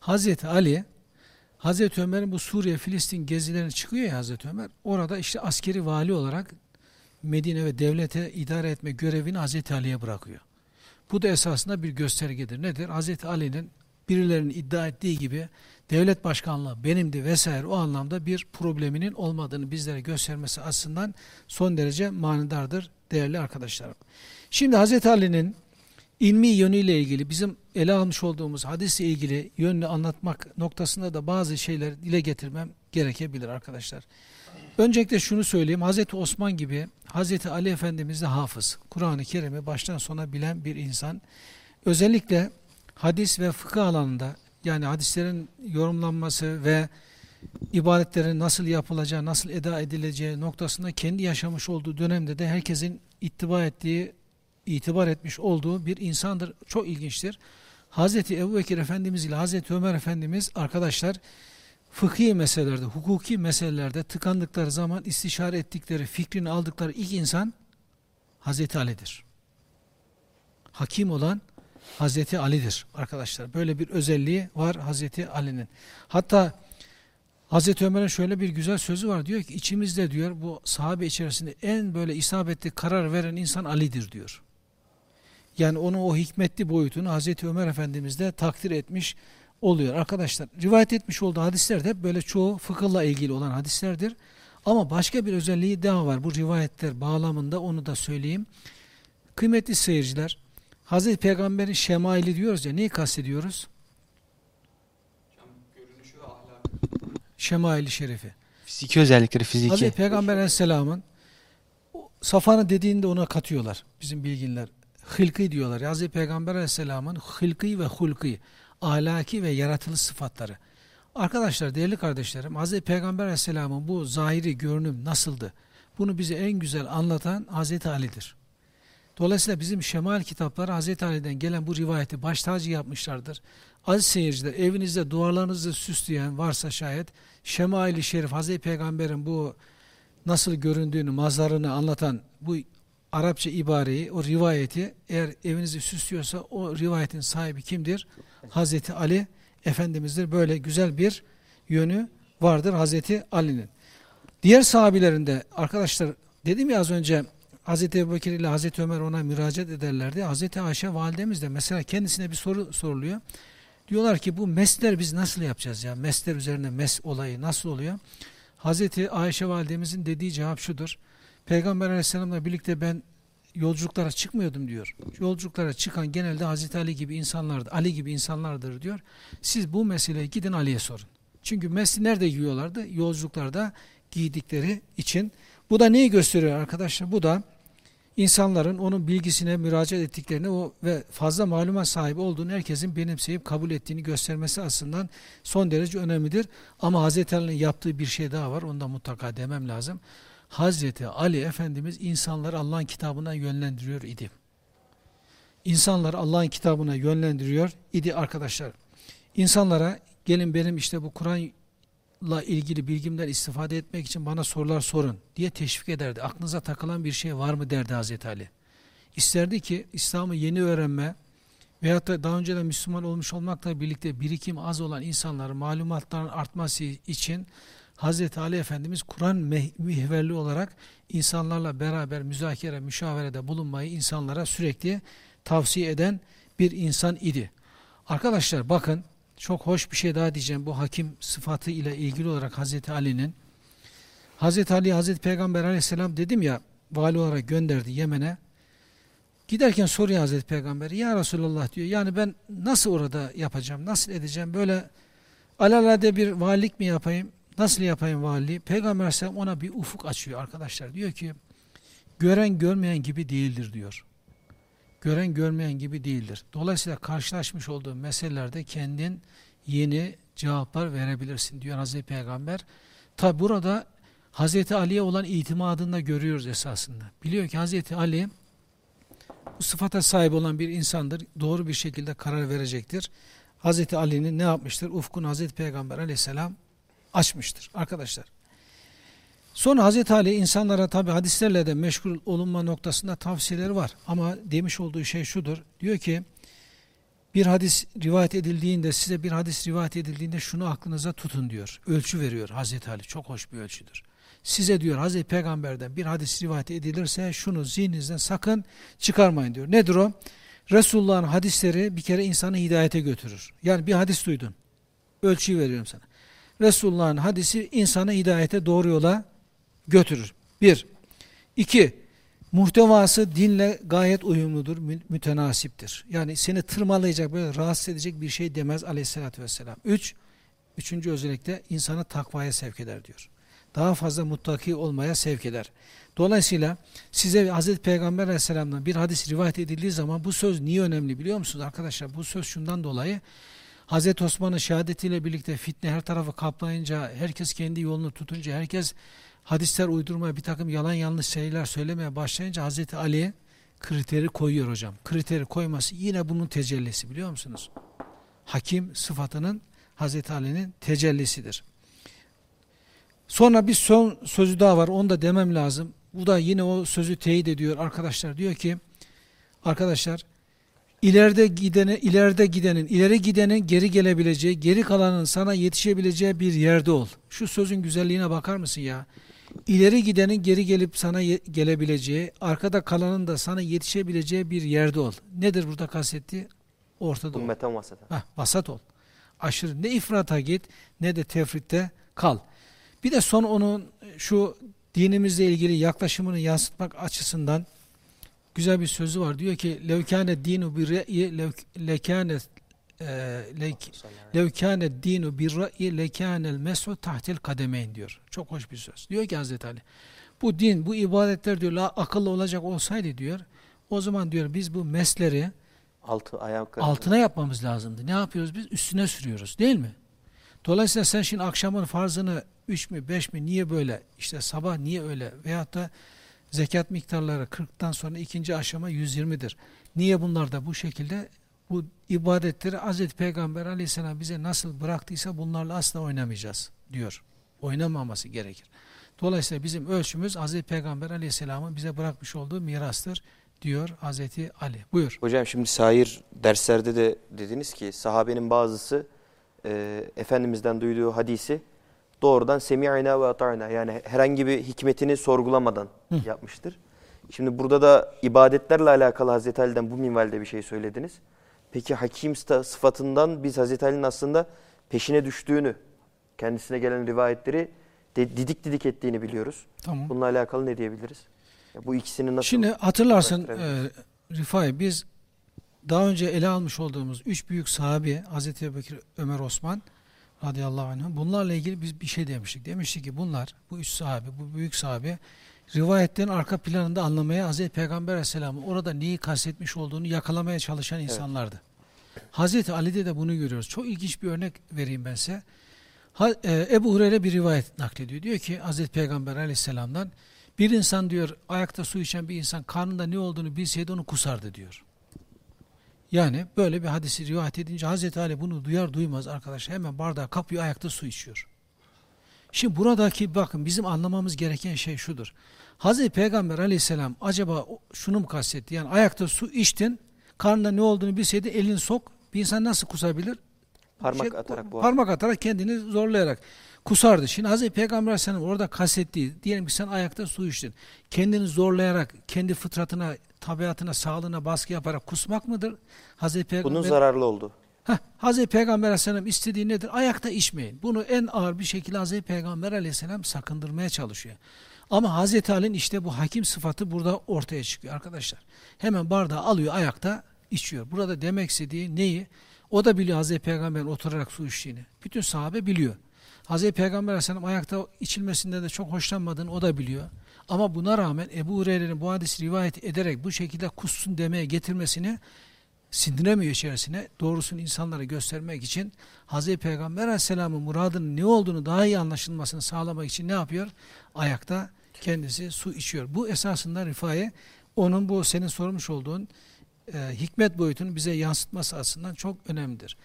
A: Hazreti Ali, Hazreti Ömer'in bu Suriye, Filistin gezilerine çıkıyor ya Hazreti Ömer. Orada işte askeri vali olarak Medine ve devlete idare etme görevini Hazreti Ali'ye bırakıyor. Bu da esasında bir göstergedir. Nedir? Hazreti Ali'nin birilerinin iddia ettiği gibi devlet başkanlığı benimdi vesaire o anlamda bir probleminin olmadığını bizlere göstermesi açısından son derece manidardır değerli arkadaşlarım. Şimdi Hazreti Ali'nin ilmi yönüyle ilgili bizim ele almış olduğumuz hadisle ilgili yönünü anlatmak noktasında da bazı şeyler dile getirmem gerekebilir arkadaşlar. Öncelikle şunu söyleyeyim. Hazreti Osman gibi Hazreti Ali Efendimiz de hafız. Kur'an-ı Kerim'i baştan sona bilen bir insan. Özellikle hadis ve fıkıh alanında yani hadislerin yorumlanması ve ibadetlerin nasıl yapılacağı, nasıl eda edileceği noktasında kendi yaşamış olduğu dönemde de herkesin ittiba ettiği, itibar etmiş olduğu bir insandır. Çok ilginçtir. Hazreti Ebu Bekir Efendimiz ile Hazreti Ömer Efendimiz arkadaşlar fıkhi meselelerde, hukuki meselelerde tıkandıkları zaman istişare ettikleri, fikrini aldıkları ilk insan Hazreti Ali'dir. Hakim olan Hazreti Ali'dir arkadaşlar. Böyle bir özelliği var Hazreti Ali'nin. Hatta Hazreti Ömer'in şöyle bir güzel sözü var. Diyor ki içimizde diyor bu sahabe içerisinde en böyle isabetli karar veren insan Ali'dir diyor. Yani onun o hikmetli boyutunu Hazreti Ömer Efendimiz de takdir etmiş oluyor. Arkadaşlar rivayet etmiş olduğu hadisler de hep böyle çoğu fıkıhla ilgili olan hadislerdir. Ama başka bir özelliği daha var bu rivayetler bağlamında onu da söyleyeyim. Kıymetli seyirciler Hazreti Peygamber'in şemaili diyoruz ya neyi kastediyoruz? Şemaili şerifi.
H: Fiziki özellikleri fiziki.
A: Hazreti Peygamber Aleyhisselam'ın safanı dediğinde ona katıyorlar bizim bilginler. Hılkı diyorlar. Hazreti Peygamber Aleyhisselam'ın hılkı ve hulkı ahlaki ve yaratılış sıfatları. Arkadaşlar, değerli kardeşlerim, Hz. Peygamber Aleyhisselam'ın bu zahiri görünüm nasıldı? Bunu bize en güzel anlatan Hz. Ali'dir. Dolayısıyla bizim şemal kitapları Hz. Ali'den gelen bu rivayeti baş tacı yapmışlardır. Aziz seyirciler, evinizde duvarlarınızı süsleyen varsa şayet, Şemail-i Şerif, Hz. Peygamber'in bu nasıl göründüğünü, mazarını anlatan bu Arapça ibareyi, o rivayeti eğer evinizi süslüyorsa o rivayetin sahibi kimdir? Hazreti Ali Efendimiz'dir. Böyle güzel bir yönü vardır Hazreti Ali'nin. Diğer sahabilerinde arkadaşlar dedim ya az önce Hazreti Ebubekir ile Hazreti Ömer ona müracaat ederlerdi. Hazreti Ayşe validemiz de mesela kendisine bir soru soruluyor. Diyorlar ki bu mesler biz nasıl yapacağız ya? Mesler üzerine mes olayı nasıl oluyor? Hazreti Ayşe validemizin dediği cevap şudur. Peygamber aleyhisselamla birlikte ben yolculuklara çıkmıyordum diyor. Yolculuklara çıkan genelde Hazreti Ali gibi insanlardır. Ali gibi insanlardır diyor. Siz bu meseleyi gidin Ali'ye sorun. Çünkü mesli nerede giyiyorlardı? Yolculuklarda giydikleri için. Bu da neyi gösteriyor arkadaşlar? Bu da insanların onun bilgisine müracaat ettiklerini o ve fazla malumat sahibi olduğunu herkesin benimseyip kabul ettiğini göstermesi açısından son derece önemlidir. Ama Hazreti Ali'nin yaptığı bir şey daha var. Onu da mutlaka demem lazım. Hazreti Ali Efendimiz insanları Allah'ın kitabına yönlendiriyor idi. İnsanları Allah'ın kitabına yönlendiriyor idi arkadaşlar. İnsanlara gelin benim işte bu Kur'an'la ilgili bilgimden istifade etmek için bana sorular sorun diye teşvik ederdi. Aklınıza takılan bir şey var mı derdi Hazreti Ali. İsterdi ki İslam'ı yeni öğrenme veyahut da daha önceden Müslüman olmuş olmakla birlikte birikim az olan insanların malumatların artması için Hazreti Ali Efendimiz Kur'an mihverli olarak insanlarla beraber müzakere, müşaverede bulunmayı insanlara sürekli tavsiye eden bir insan idi. Arkadaşlar bakın çok hoş bir şey daha diyeceğim. Bu hakim sıfatı ile ilgili olarak Hazreti Ali'nin. Hazreti Ali Hazreti Peygamber Aleyhisselam dedim ya vali olarak gönderdi Yemen'e. Giderken soruyor Hazreti Peygamber ya Resulallah diyor. Yani ben nasıl orada yapacağım nasıl edeceğim? Böyle alalade bir valilik mi yapayım Nasıl yapayım valiliği? Peygamber Aleyhisselam ona bir ufuk açıyor arkadaşlar. Diyor ki gören görmeyen gibi değildir diyor. Gören görmeyen gibi değildir. Dolayısıyla karşılaşmış olduğu meselelerde kendin yeni cevaplar verebilirsin diyor Hazreti Peygamber. Tabi burada Hazreti Ali'ye olan itimadını da görüyoruz esasında. Biliyor ki Hazreti Ali bu sıfata sahip olan bir insandır. Doğru bir şekilde karar verecektir. Hazreti Ali'nin ne yapmıştır? Ufkun Hazreti Peygamber aleyhisselam açmıştır arkadaşlar. Sonra Hazreti Ali insanlara tabi hadislerle de meşgul olunma noktasında tavsiyeleri var. Ama demiş olduğu şey şudur. Diyor ki bir hadis rivayet edildiğinde size bir hadis rivayet edildiğinde şunu aklınıza tutun diyor. Ölçü veriyor Hazreti Ali. Çok hoş bir ölçüdür. Size diyor Hazreti Peygamber'den bir hadis rivayet edilirse şunu zihninizden sakın çıkarmayın diyor. Nedir o? Resulullah'ın hadisleri bir kere insanı hidayete götürür. Yani bir hadis duydun. Ölçüyü veriyorum sana. Resulullah'ın hadisi insanı hidayete doğru yola götürür. Bir. İki. Muhtevası dinle gayet uyumludur, mü- mütenasiptir. Yani seni tırmalayacak, böyle rahatsız edecek bir şey demez aleyhissalatü vesselam. Üç. Üçüncü özellikle insanı takvaya sevk eder diyor. Daha fazla muttaki olmaya sevk eder. Dolayısıyla size Hazreti Peygamber aleyhisselamdan bir hadis rivayet edildiği zaman bu söz niye önemli biliyor musunuz arkadaşlar? Bu söz şundan dolayı Hazreti Osman'ın şehadetiyle birlikte fitne her tarafı kaplayınca, herkes kendi yolunu tutunca, herkes hadisler uydurmaya, bir takım yalan yanlış şeyler söylemeye başlayınca Hazreti Ali kriteri koyuyor hocam. Kriteri koyması yine bunun tecellisi biliyor musunuz? Hakim sıfatının Hazreti Ali'nin tecellisidir. Sonra bir son sözü daha var. Onu da demem lazım. Bu da yine o sözü teyit ediyor arkadaşlar. Diyor ki arkadaşlar ileride gidene ileride gidenin ileri gidenin geri gelebileceği, geri kalanın sana yetişebileceği bir yerde ol. Şu sözün güzelliğine bakar mısın ya? İleri gidenin geri gelip sana gelebileceği, arkada kalanın da sana yetişebileceği bir yerde ol. Nedir burada kastettiği? Ortada ol.
B: Ümmeten vasata.
A: Hah, vasat ol. Aşırı ne ifrata git ne de tefritte kal. Bir de son onun şu dinimizle ilgili yaklaşımını yansıtmak açısından güzel bir sözü var. Diyor ki levkâne dinu bir re'yi lekâne levkâne dinu bir re'yi lekânel mesu tahtil kademeyn diyor. Çok hoş bir söz. Diyor ki Hazreti Ali bu din, bu ibadetler diyor la akıllı olacak olsaydı diyor o zaman diyor biz bu mesleri
B: Altı ayak
A: altına yapmamız lazımdı. Ne yapıyoruz biz? Üstüne sürüyoruz değil mi? Dolayısıyla sen şimdi akşamın farzını 3 mü 5 mi niye böyle işte sabah niye öyle veyahut da zekat miktarları 40'tan sonra ikinci aşama 120'dir. Niye bunlar da bu şekilde bu ibadetleri Hz. Peygamber aleyhisselam bize nasıl bıraktıysa bunlarla asla oynamayacağız diyor. Oynamaması gerekir. Dolayısıyla bizim ölçümüz Hz. Peygamber aleyhisselamın bize bırakmış olduğu mirastır diyor Hz. Ali. Buyur.
B: Hocam şimdi sair derslerde de dediniz ki sahabenin bazısı e, Efendimiz'den duyduğu hadisi doğrudan semi'ina ve ata'na yani herhangi bir hikmetini sorgulamadan
A: Hı.
B: yapmıştır. Şimdi burada da ibadetlerle alakalı Hazreti Ali'den bu minvalde bir şey söylediniz. Peki hakim sıfatından biz Hazreti Ali'nin aslında peşine düştüğünü, kendisine gelen rivayetleri de, didik didik ettiğini biliyoruz.
A: Tamam.
B: Bununla alakalı ne diyebiliriz? Ya bu ikisini nasıl
A: Şimdi hatırlarsın e? Rifai biz daha önce ele almış olduğumuz üç büyük sahabi Hazreti Ebubekir, Ömer, Osman radıyallahu anh bunlarla ilgili biz bir şey demiştik. Demiştik ki bunlar bu üç sahabi, bu büyük sahabi rivayetlerin arka planında anlamaya Hazreti Peygamber aleyhisselamın orada neyi kastetmiş olduğunu yakalamaya çalışan insanlardı. Hazreti Ali'de de bunu görüyoruz. Çok ilginç bir örnek vereyim ben size. Ha, e, Ebu Hureyre bir rivayet naklediyor. Diyor ki Hazreti Peygamber aleyhisselamdan bir insan diyor ayakta su içen bir insan karnında ne olduğunu bilseydi onu kusardı diyor. Yani böyle bir hadisi rivayet edince Hazreti Ali bunu duyar duymaz arkadaşlar hemen bardağı kapıyor ayakta su içiyor. Şimdi buradaki bakın bizim anlamamız gereken şey şudur. Hazreti Peygamber aleyhisselam acaba şunu mu kastetti? Yani ayakta su içtin, karnında ne olduğunu bilseydi elini sok. Bir insan nasıl kusabilir?
B: parmak
A: Şey,
B: atarak bu
A: parmak atarak kendini zorlayarak kusardı. Şimdi Hazreti Peygamber Aleyhisselam orada kastettiği diyelim ki sen ayakta su içtin. Kendini zorlayarak kendi fıtratına, tabiatına, sağlığına baskı yaparak kusmak mıdır? Hazreti Peygamber
B: bunun zararlı oldu.
A: Heh, Hazreti Peygamber Aleyhisselam istediği nedir? Ayakta içmeyin. Bunu en ağır bir şekilde Hazreti Peygamber Aleyhisselam sakındırmaya çalışıyor. Ama Hazreti Ali'nin işte bu hakim sıfatı burada ortaya çıkıyor arkadaşlar. Hemen bardağı alıyor ayakta içiyor. Burada demek istediği neyi? O da biliyor Hazreti Peygamber'in oturarak su içtiğini. Bütün sahabe biliyor. Hazreti Peygamber Aleyhisselam ayakta içilmesinden de çok hoşlanmadığını o da biliyor. Ama buna rağmen Ebu Hureyre'nin bu hadisi rivayet ederek bu şekilde kussun demeye getirmesini sindiremiyor içerisine. Doğrusunu insanlara göstermek için Hazreti Peygamber Aleyhisselam'ın muradının ne olduğunu daha iyi anlaşılmasını sağlamak için ne yapıyor? Ayakta kendisi su içiyor. Bu esasında Rifai onun bu senin sormuş olduğun e, hikmet boyutunu bize yansıtması açısından çok önemlidir.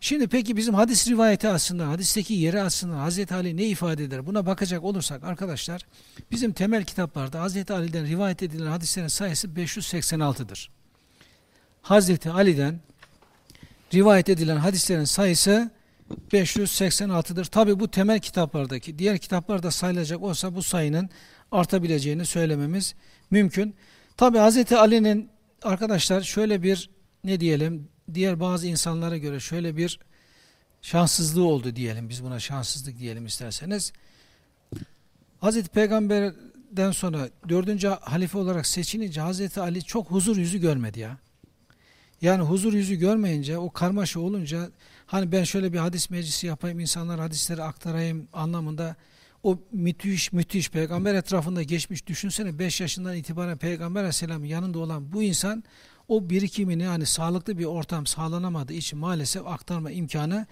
A: Şimdi peki bizim hadis rivayeti aslında, hadisteki yeri aslında Hazreti Ali ne ifade eder? Buna bakacak olursak arkadaşlar, bizim temel kitaplarda Hazreti Ali'den rivayet edilen hadislerin sayısı 586'dır. Hazreti Ali'den rivayet edilen hadislerin sayısı 586'dır. Tabi bu temel kitaplardaki, diğer kitaplarda sayılacak olsa bu sayının artabileceğini söylememiz mümkün. Tabi Hazreti Ali'nin arkadaşlar şöyle bir ne diyelim diğer bazı insanlara göre şöyle bir şanssızlığı oldu diyelim. Biz buna şanssızlık diyelim isterseniz. Hazreti Peygamber'den sonra dördüncü halife olarak seçilince Hazreti Ali çok huzur yüzü görmedi ya. Yani huzur yüzü görmeyince o karmaşa olunca hani ben şöyle bir hadis meclisi yapayım insanlar hadisleri aktarayım anlamında o müthiş müthiş peygamber etrafında geçmiş düşünsene 5 yaşından itibaren peygamber aleyhisselamın yanında olan bu insan o birikimini hani sağlıklı bir ortam sağlanamadığı için maalesef aktarma imkanı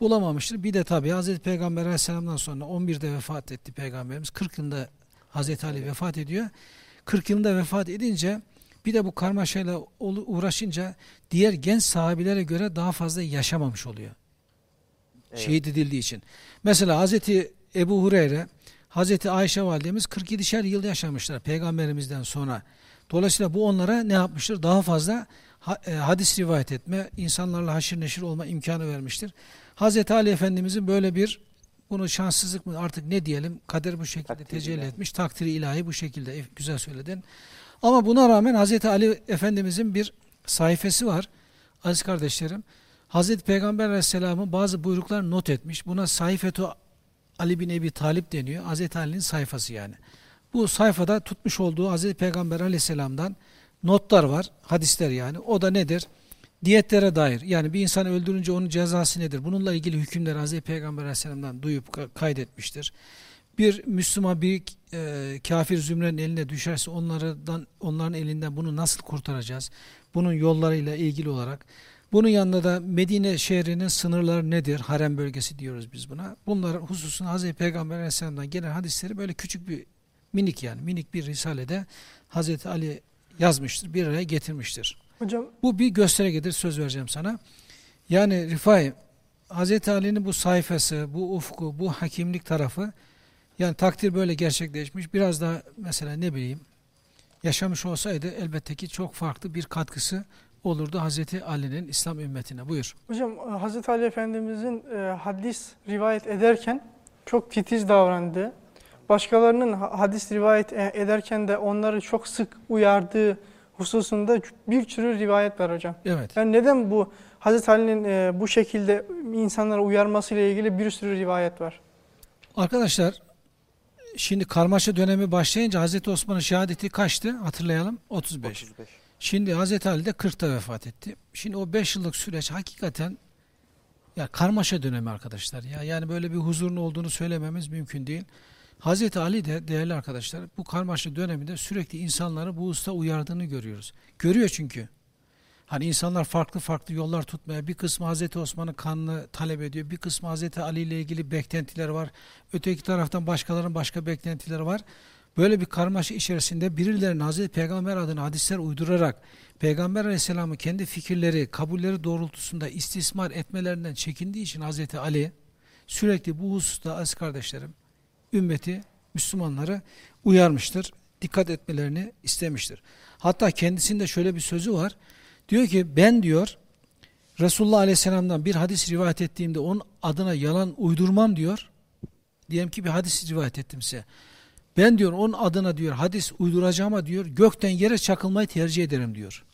A: bulamamıştır. Bir de tabi Hazreti Peygamber aleyhisselamdan sonra 11'de vefat etti peygamberimiz 40 yılında Hazreti Ali vefat ediyor. 40 yılında vefat edince bir de bu karmaşayla uğraşınca diğer genç sahabilere göre daha fazla yaşamamış oluyor. Evet. Şehit edildiği için. Mesela Hazreti Ebu Hureyre, Hazreti Ayşe validemiz 47'şer yıl yaşamışlar peygamberimizden sonra. Dolayısıyla bu onlara ne yapmıştır? Daha fazla e, hadis rivayet etme, insanlarla haşir neşir olma imkanı vermiştir. Hazreti Ali Efendimizin böyle bir bunu şanssızlık mı artık ne diyelim kader bu şekilde Takdir tecelli ilahi. etmiş. Takdiri ilahi bu şekilde güzel söyledin. Ama buna rağmen Hazreti Ali Efendimizin bir sayfası var. Aziz kardeşlerim. Hazreti Peygamber Aleyhisselam'ın bazı buyruklar not etmiş. Buna sayfetu Ali bin Ebi Talip deniyor. Hazreti Ali'nin sayfası yani. Bu sayfada tutmuş olduğu Hazreti Peygamber Aleyhisselam'dan notlar var. Hadisler yani. O da nedir? Diyetlere dair. Yani bir insanı öldürünce onun cezası nedir? Bununla ilgili hükümleri Hazreti Peygamber Aleyhisselam'dan duyup kaydetmiştir bir Müslüman bir e, kafir zümrenin eline düşerse onlardan onların elinden bunu nasıl kurtaracağız? Bunun yollarıyla ilgili olarak bunun yanında da Medine şehrinin sınırları nedir? Harem bölgesi diyoruz biz buna. Bunlar hususunda Hazreti Peygamber Aleyhisselam'dan gelen hadisleri böyle küçük bir minik yani minik bir risalede Hazreti Ali yazmıştır. Bir araya getirmiştir.
D: Hocam
A: bu bir göstergedir söz vereceğim sana. Yani Rifai Hazreti Ali'nin bu sayfası, bu ufku, bu hakimlik tarafı yani takdir böyle gerçekleşmiş. Biraz daha mesela ne bileyim yaşamış olsaydı elbette ki çok farklı bir katkısı olurdu Hazreti Ali'nin İslam ümmetine. Buyur.
D: Hocam Hazreti Ali Efendimizin e, hadis rivayet ederken çok titiz davrandığı, başkalarının hadis rivayet e, ederken de onları çok sık uyardığı hususunda bir sürü rivayet var hocam.
A: Evet.
D: Yani neden bu Hazreti Ali'nin e, bu şekilde insanlara uyarmasıyla ilgili bir sürü rivayet var?
A: Arkadaşlar Şimdi karmaşa dönemi başlayınca Hazreti Osman'ın şehadeti kaçtı? Hatırlayalım. 35. 35. Şimdi Hazreti Ali de 40'ta vefat etti. Şimdi o 5 yıllık süreç hakikaten ya karmaşa dönemi arkadaşlar. Ya yani böyle bir huzurun olduğunu söylememiz mümkün değil. Hazreti Ali de değerli arkadaşlar bu karmaşa döneminde sürekli insanları bu usta uyardığını görüyoruz. Görüyor çünkü. Hani insanlar farklı farklı yollar tutmaya, bir kısmı Hazreti Osman'ın kanını talep ediyor, bir kısmı Hazreti Ali ile ilgili beklentiler var, öteki taraftan başkalarının başka beklentileri var. Böyle bir karmaşa içerisinde birilerinin Hazreti Peygamber adına hadisler uydurarak Peygamber Aleyhisselam'ı kendi fikirleri, kabulleri doğrultusunda istismar etmelerinden çekindiği için Hazreti Ali sürekli bu hususta aziz kardeşlerim ümmeti, Müslümanları uyarmıştır, dikkat etmelerini istemiştir. Hatta kendisinde şöyle bir sözü var. Diyor ki ben diyor Resulullah Aleyhisselam'dan bir hadis rivayet ettiğimde onun adına yalan uydurmam diyor. Diyelim ki bir hadis rivayet ettim size. Ben diyor onun adına diyor hadis uyduracağıma diyor gökten yere çakılmayı tercih ederim diyor.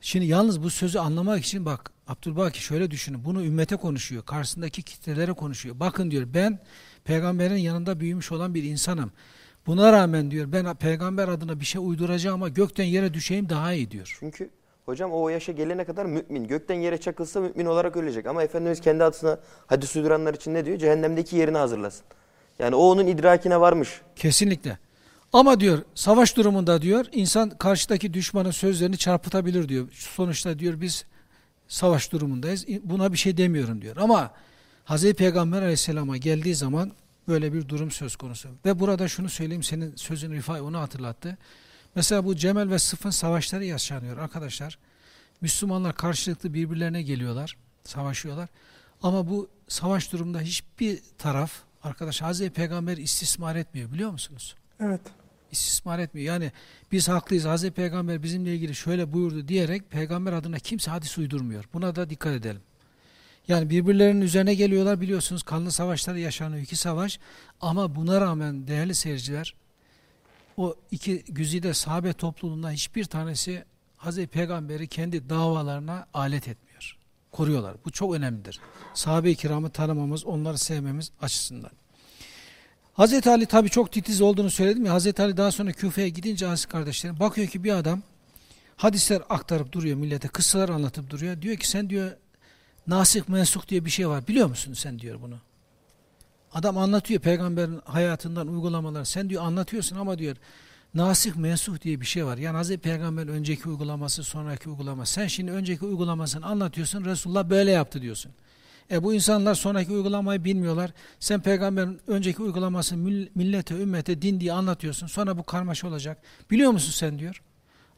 A: Şimdi yalnız bu sözü anlamak için bak Abdülbaki şöyle düşünün. Bunu ümmete konuşuyor. Karşısındaki kitlelere konuşuyor. Bakın diyor ben peygamberin yanında büyümüş olan bir insanım. Buna rağmen diyor ben peygamber adına bir şey uyduracağım ama gökten yere düşeyim daha iyi diyor.
B: Çünkü Hocam o yaşa gelene kadar mümin. Gökten yere çakılsa mümin olarak ölecek. Ama Efendimiz kendi adına hadis uyduranlar için ne diyor? Cehennemdeki yerini hazırlasın. Yani o onun idrakine varmış.
A: Kesinlikle. Ama diyor savaş durumunda diyor insan karşıdaki düşmanın sözlerini çarpıtabilir diyor. Sonuçta diyor biz savaş durumundayız. Buna bir şey demiyorum diyor. Ama Hazreti Peygamber aleyhisselama geldiği zaman böyle bir durum söz konusu. Ve burada şunu söyleyeyim senin sözün Rifai onu hatırlattı. Mesela bu Cemel ve Sıfın savaşları yaşanıyor arkadaşlar. Müslümanlar karşılıklı birbirlerine geliyorlar. Savaşıyorlar. Ama bu savaş durumunda hiçbir taraf arkadaş Hazreti Peygamber istismar etmiyor biliyor musunuz?
D: Evet.
A: istismar etmiyor. Yani biz haklıyız. Hazreti Peygamber bizimle ilgili şöyle buyurdu diyerek peygamber adına kimse hadis uydurmuyor. Buna da dikkat edelim. Yani birbirlerinin üzerine geliyorlar biliyorsunuz kanlı savaşları yaşanıyor iki savaş ama buna rağmen değerli seyirciler o iki güzide sahabe topluluğundan hiçbir tanesi Hazreti Peygamberi kendi davalarına alet etmiyor. Koruyorlar. Bu çok önemlidir. Sahabe-i kiramı tanımamız, onları sevmemiz açısından. Hazreti Ali tabii çok titiz olduğunu söyledim ya. Hazreti Ali daha sonra Küfe'ye gidince aziz kardeşlerim bakıyor ki bir adam hadisler aktarıp duruyor millete, kıssalar anlatıp duruyor. Diyor ki sen diyor nasih mensuk diye bir şey var. Biliyor musun sen diyor bunu. Adam anlatıyor peygamberin hayatından uygulamalar. Sen diyor anlatıyorsun ama diyor nasih mensuh diye bir şey var. Yani Hazreti Peygamber'in önceki uygulaması, sonraki uygulaması. Sen şimdi önceki uygulamasını anlatıyorsun. Resulullah böyle yaptı diyorsun. E bu insanlar sonraki uygulamayı bilmiyorlar. Sen peygamberin önceki uygulamasını millete, ümmete, din diye anlatıyorsun. Sonra bu karmaşa olacak. Biliyor musun sen diyor.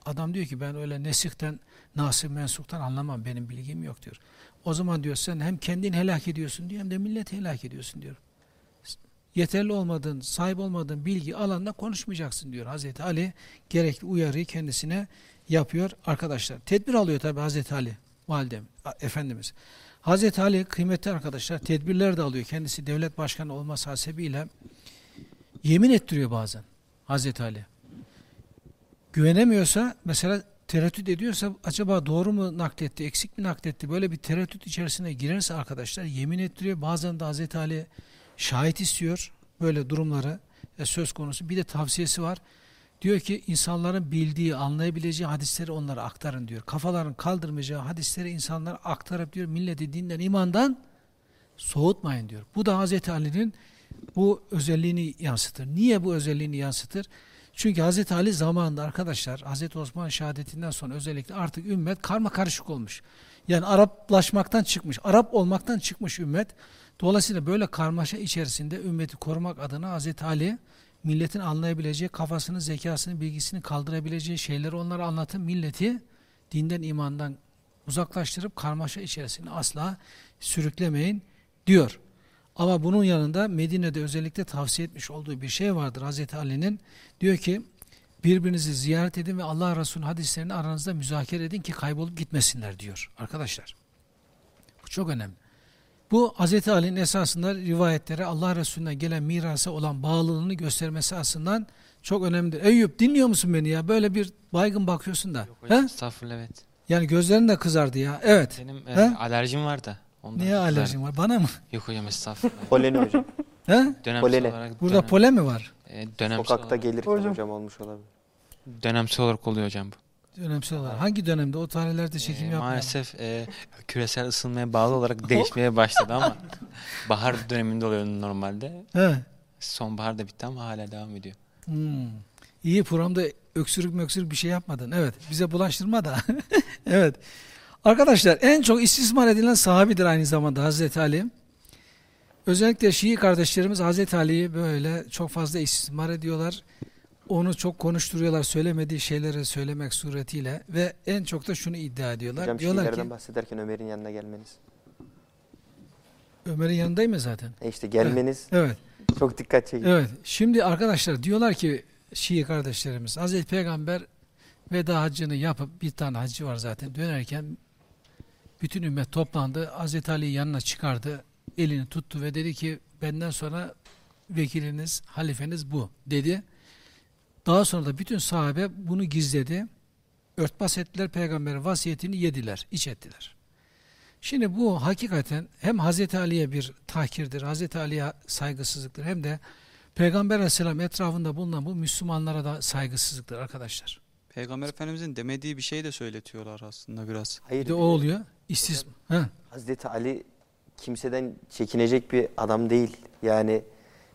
A: Adam diyor ki ben öyle nesihten, nasih mensuktan anlamam. Benim bilgim yok diyor. O zaman diyor sen hem kendini helak ediyorsun diyor hem de milleti helak ediyorsun diyor. Yeterli olmadığın, sahip olmadığın bilgi alanında konuşmayacaksın diyor Hazreti Ali. Gerekli uyarıyı kendisine yapıyor arkadaşlar. Tedbir alıyor tabi Hazreti Ali, validem, Efendimiz. Hazreti Ali kıymetli arkadaşlar tedbirler de alıyor. Kendisi devlet başkanı olması hasebiyle yemin ettiriyor bazen Hazreti Ali. Güvenemiyorsa mesela tereddüt ediyorsa acaba doğru mu nakletti, eksik mi nakletti böyle bir tereddüt içerisine girerse arkadaşlar yemin ettiriyor. Bazen de Hazreti Ali şahit istiyor böyle durumları e, söz konusu. Bir de tavsiyesi var. Diyor ki insanların bildiği, anlayabileceği hadisleri onlara aktarın diyor. Kafaların kaldırmayacağı hadisleri insanlara aktarıp diyor milleti dinden, imandan soğutmayın diyor. Bu da Hazreti Ali'nin bu özelliğini yansıtır. Niye bu özelliğini yansıtır? Çünkü Hazreti Ali zamanında arkadaşlar Hazreti Osman şehadetinden sonra özellikle artık ümmet karma karışık olmuş. Yani Araplaşmaktan çıkmış, Arap olmaktan çıkmış ümmet. Dolayısıyla böyle karmaşa içerisinde ümmeti korumak adına Hazreti Ali milletin anlayabileceği, kafasını, zekasını, bilgisini kaldırabileceği şeyleri onlara anlatıp milleti dinden, imandan uzaklaştırıp karmaşa içerisine asla sürüklemeyin diyor. Ama bunun yanında Medine'de özellikle tavsiye etmiş olduğu bir şey vardır Hazreti Ali'nin. Diyor ki birbirinizi ziyaret edin ve Allah Resulü hadislerini aranızda müzakere edin ki kaybolup gitmesinler diyor arkadaşlar. Bu çok önemli. Bu Hz. Ali'nin esasında rivayetlere Allah Resulü'nden gelen mirasa olan bağlılığını göstermesi aslında çok önemlidir. Eyüp dinliyor musun beni ya? Böyle bir baygın bakıyorsun da.
H: Yok hocam
A: He?
H: estağfurullah evet.
A: Yani gözlerin de kızardı ya. Evet.
H: Benim e, alerjim var da. Ondan
A: Niye alerjin var? Bana mı?
H: Yok hocam estağfurullah.
B: Poleni hocam.
A: He?
H: Dönemsel
B: Polene.
H: olarak.
A: Burada
H: dönem-
A: pole mi var?
H: e, dönemsel
B: Sokakta
H: olarak,
B: gelirken
D: Hocam.
B: hocam olmuş olabilir.
H: Dönemsel olarak oluyor hocam bu.
A: Dönemsel olarak. Hangi dönemde? O tarihlerde çekim
H: E,
A: yapmıyor.
H: maalesef e, küresel ısınmaya bağlı olarak değişmeye başladı ama bahar döneminde oluyor normalde.
A: He.
H: Sonbahar da bitti ama hala devam ediyor.
A: Hmm. İyi programda öksürük möksürük bir şey yapmadın. Evet. Bize bulaştırma da. evet. Arkadaşlar en çok istismar edilen sahabidir aynı zamanda Hazreti Ali. Özellikle Şii kardeşlerimiz Hazreti Ali'yi böyle çok fazla istismar ediyorlar. Onu çok konuşturuyorlar söylemediği şeyleri söylemek suretiyle ve en çok da şunu iddia ediyorlar.
B: Hocam
A: diyorlar ki
B: bahsederken Ömer'in yanına gelmeniz.
A: Ömer'in yanındayım mı zaten?
B: E işte gelmeniz
A: Evet.
B: çok dikkat çekiyor.
A: Evet. Şimdi arkadaşlar diyorlar ki Şii kardeşlerimiz Hazreti Peygamber veda hacını yapıp bir tane hacı var zaten dönerken bütün ümmet toplandı. Hazreti Ali'yi yanına çıkardı. Elini tuttu ve dedi ki benden sonra vekiliniz, halifeniz bu dedi. Daha sonra da bütün sahabe bunu gizledi. Örtbas ettiler peygamberin vasiyetini yediler, iç ettiler. Şimdi bu hakikaten hem Hazreti Ali'ye bir tahkirdir, Hazreti Ali'ye saygısızlıktır hem de Peygamber Aleyhisselam etrafında bulunan bu Müslümanlara da saygısızlıktır arkadaşlar.
F: Peygamber Efendimizin demediği bir şey de söyletiyorlar aslında biraz.
B: Hayır.
A: Bir de o oluyor. İstis ha.
B: Hazreti Ali kimseden çekinecek bir adam değil. Yani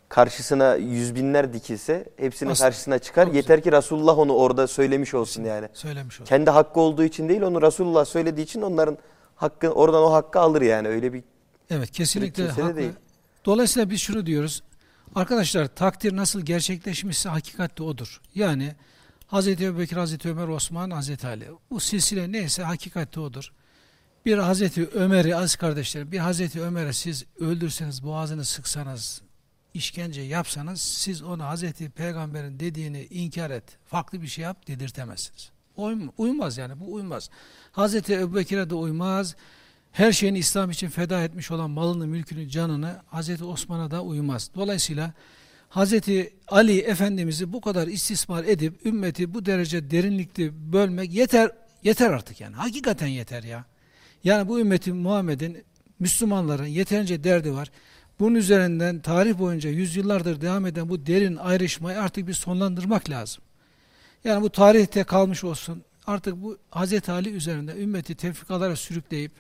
B: karşısına yüz binler dikilse hepsinin
A: Asla.
B: karşısına çıkar.
A: Çok
B: Yeter ki Resulullah onu orada söylemiş olsun yani.
A: söylemiş oldu.
B: Kendi hakkı olduğu için değil onu Resulullah söylediği için onların hakkı oradan o hakkı alır yani. Öyle bir
A: Evet kesinlikle
B: de
A: haklı.
B: değil.
A: Dolayısıyla biz şunu diyoruz. Arkadaşlar takdir nasıl gerçekleşmişse hakikatte odur. Yani Hazreti Ebubekir, Hazreti Ömer, Osman, Hazreti Ali. Bu silsile neyse hakikatte odur. Bir Hazreti Ömer'i az kardeşlerim, bir Hazreti Ömer'i siz öldürseniz, boğazını sıksanız, işkence yapsanız, siz ona Hazreti Peygamber'in dediğini inkar et, farklı bir şey yap dedirtemezsiniz. Uym uymaz yani, bu uymaz. Hazreti Ebubekir'e de uymaz, her şeyini İslam için feda etmiş olan malını, mülkünü, canını Hazreti Osman'a da uymaz. Dolayısıyla Hazreti Ali Efendimiz'i bu kadar istismar edip ümmeti bu derece derinlikte bölmek yeter yeter artık yani. Hakikaten yeter ya. Yani bu ümmetin Muhammed'in Müslümanların yeterince derdi var. Bunun üzerinden tarih boyunca yüzyıllardır devam eden bu derin ayrışmayı artık bir sonlandırmak lazım. Yani bu tarihte kalmış olsun. Artık bu Hazreti Ali üzerinde ümmeti tefrikalara sürükleyip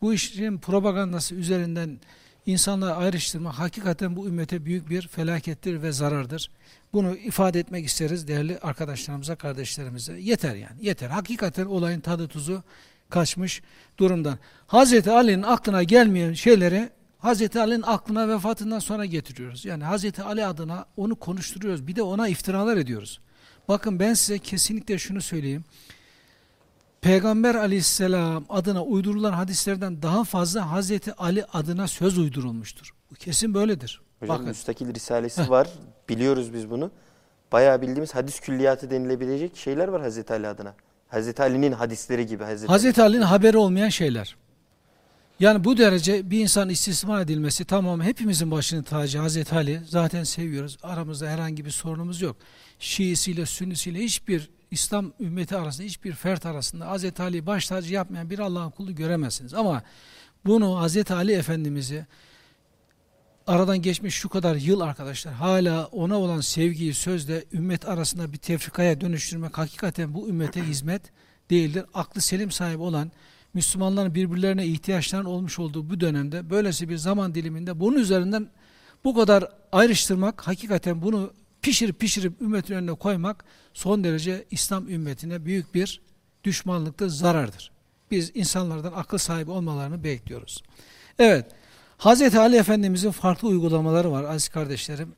A: bu işin propagandası üzerinden insanları ayrıştırmak hakikaten bu ümmete büyük bir felakettir ve zarardır. Bunu ifade etmek isteriz değerli arkadaşlarımıza, kardeşlerimize. Yeter yani, yeter. Hakikaten olayın tadı tuzu kaçmış durumdan. Hazreti Ali'nin aklına gelmeyen şeyleri Hazreti Ali'nin aklına vefatından sonra getiriyoruz. Yani Hazreti Ali adına onu konuşturuyoruz. Bir de ona iftiralar ediyoruz. Bakın ben size kesinlikle şunu söyleyeyim. Peygamber aleyhisselam adına uydurulan hadislerden daha fazla Hazreti Ali adına söz uydurulmuştur. Bu kesin böyledir.
B: Hocam
A: Bakın.
B: müstakil risalesi var. Biliyoruz biz bunu. Bayağı bildiğimiz hadis külliyatı denilebilecek şeyler var Hazreti Ali adına. Hazreti Ali'nin hadisleri gibi. Hazreti,
A: Hazreti Ali'nin haberi olmayan şeyler. Yani bu derece bir insan istismar edilmesi tamam hepimizin başının tacı Hazreti Ali zaten seviyoruz. Aramızda herhangi bir sorunumuz yok. Şiisiyle Sünnisiyle hiçbir İslam ümmeti arasında hiçbir fert arasında Hazreti Ali baş tacı yapmayan bir Allah'ın kulu göremezsiniz. Ama bunu Hazreti Ali Efendimiz'i aradan geçmiş şu kadar yıl arkadaşlar hala ona olan sevgiyi sözde ümmet arasında bir tefrikaya dönüştürmek hakikaten bu ümmete hizmet değildir. Aklı selim sahibi olan Müslümanların birbirlerine ihtiyaçlarının olmuş olduğu bu dönemde böylesi bir zaman diliminde bunun üzerinden bu kadar ayrıştırmak hakikaten bunu pişirip pişirip ümmetin önüne koymak son derece İslam ümmetine büyük bir düşmanlıktır, zarardır. Biz insanlardan akıl sahibi olmalarını bekliyoruz. Evet, Hz. Ali Efendimizin farklı uygulamaları var aziz kardeşlerim.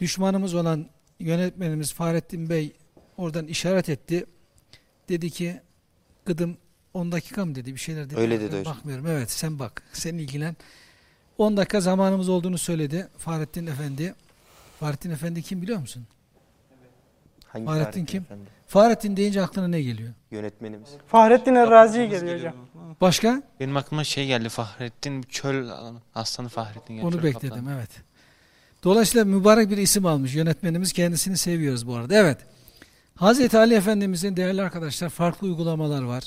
A: Düşmanımız olan yönetmenimiz Fahrettin Bey oradan işaret etti. Dedi ki, gıdım 10 dakika mı dedi bir şeyler dedi.
B: Öyle dedi
A: Ben
B: hocam.
A: Bakmıyorum. Evet sen bak. Sen ilgilen. 10 dakika zamanımız olduğunu söyledi Fahrettin Efendi. Fahrettin Efendi kim biliyor musun?
B: Hangi
A: Fahrettin
B: Fahrettin
A: kim?
B: Efendi?
A: Fahrettin deyince aklına ne geliyor?
B: Yönetmenimiz.
D: Fahrettin Errazi geliyor hocam.
A: Başka?
H: Benim aklıma şey geldi Fahrettin çöl aslanı Fahrettin geldi.
A: Onu bekledim
H: kaplanı.
A: evet. Dolayısıyla mübarek bir isim almış yönetmenimiz. Kendisini seviyoruz bu arada. Evet. Hazreti Ali Efendimizin değerli arkadaşlar farklı uygulamalar var.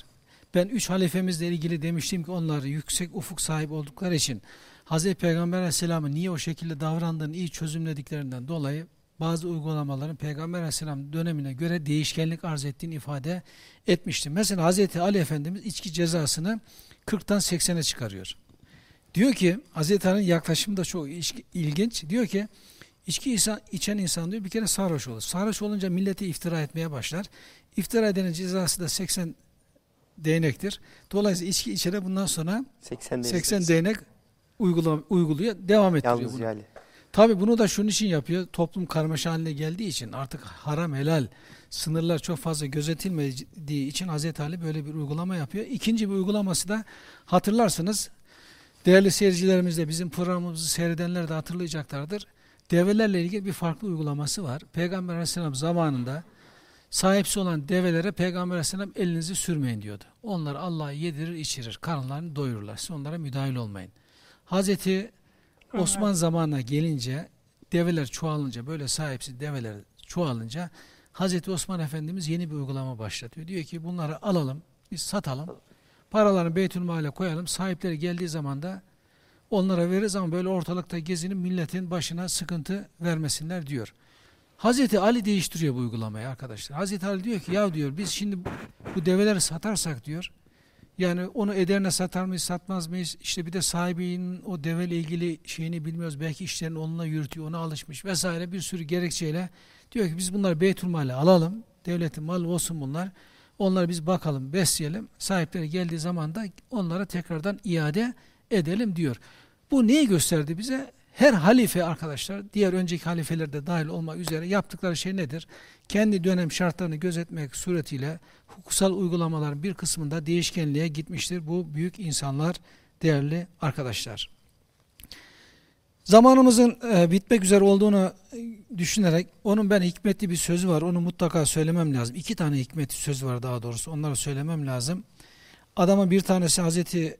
A: Ben üç halifemizle ilgili demiştim ki onlar yüksek ufuk sahibi oldukları için Hazreti Peygamber Aleyhisselam'ın niye o şekilde davrandığını iyi çözümlediklerinden dolayı bazı uygulamaların Peygamber Aleyhisselam dönemine göre değişkenlik arz ettiğini ifade etmiştim. Mesela Hazreti Ali Efendimiz içki cezasını 40'tan 80'e çıkarıyor. Diyor ki Hazreti Ali'nin yaklaşımı da çok ilginç. Diyor ki içki insan, içen insan diyor bir kere sarhoş olur. Sarhoş olunca millete iftira etmeye başlar. İftira edenin cezası da 80 değnektir. Dolayısıyla içki içene bundan sonra
B: 80 değil.
A: 80 değnek uygula, uyguluyor, devam ettiriyor
B: Yalnız
A: bunu.
B: yani.
A: Tabi bunu da şunun için yapıyor. Toplum karmaşa haline geldiği için artık haram helal sınırlar çok fazla gözetilmediği için Hazreti Ali böyle bir uygulama yapıyor. İkinci bir uygulaması da hatırlarsınız değerli seyircilerimiz de bizim programımızı seyredenler de hatırlayacaklardır. Develerle ilgili bir farklı uygulaması var. Peygamber Aleyhisselam zamanında sahipsi olan develere Peygamber Aleyhisselam elinizi sürmeyin diyordu. Onlar Allah'ı yedirir içirir, karınlarını doyururlar. Siz onlara müdahil olmayın. Hazreti Osman zamanına gelince develer çoğalınca böyle sahipsiz develer çoğalınca Hazreti Osman Efendimiz yeni bir uygulama başlatıyor. Diyor ki bunları alalım, biz satalım. Paralarını Beytülmal'e koyalım. Sahipleri geldiği zaman da onlara veririz ama böyle ortalıkta gezinip milletin başına sıkıntı vermesinler diyor. Hazreti Ali değiştiriyor bu uygulamayı arkadaşlar. Hazreti Ali diyor ki ya diyor biz şimdi bu develeri satarsak diyor yani onu ederine satar mıyız, satmaz mıyız? İşte bir de sahibinin o deveyle ilgili şeyini bilmiyoruz. Belki işlerini onunla yürütüyor, ona alışmış vesaire bir sürü gerekçeyle diyor ki biz bunları Beytülmal'e alalım. Devletin malı olsun bunlar. Onları biz bakalım, besleyelim. Sahipleri geldiği zaman da onlara tekrardan iade edelim diyor. Bu neyi gösterdi bize? Her halife arkadaşlar, diğer önceki halifeler de dahil olmak üzere yaptıkları şey nedir? Kendi dönem şartlarını gözetmek suretiyle hukusal uygulamaların bir kısmında değişkenliğe gitmiştir. Bu büyük insanlar değerli arkadaşlar. Zamanımızın e, bitmek üzere olduğunu e, düşünerek onun ben hikmetli bir sözü var. Onu mutlaka söylemem lazım. İki tane hikmetli söz var daha doğrusu. Onları söylemem lazım. Adama bir tanesi Hazreti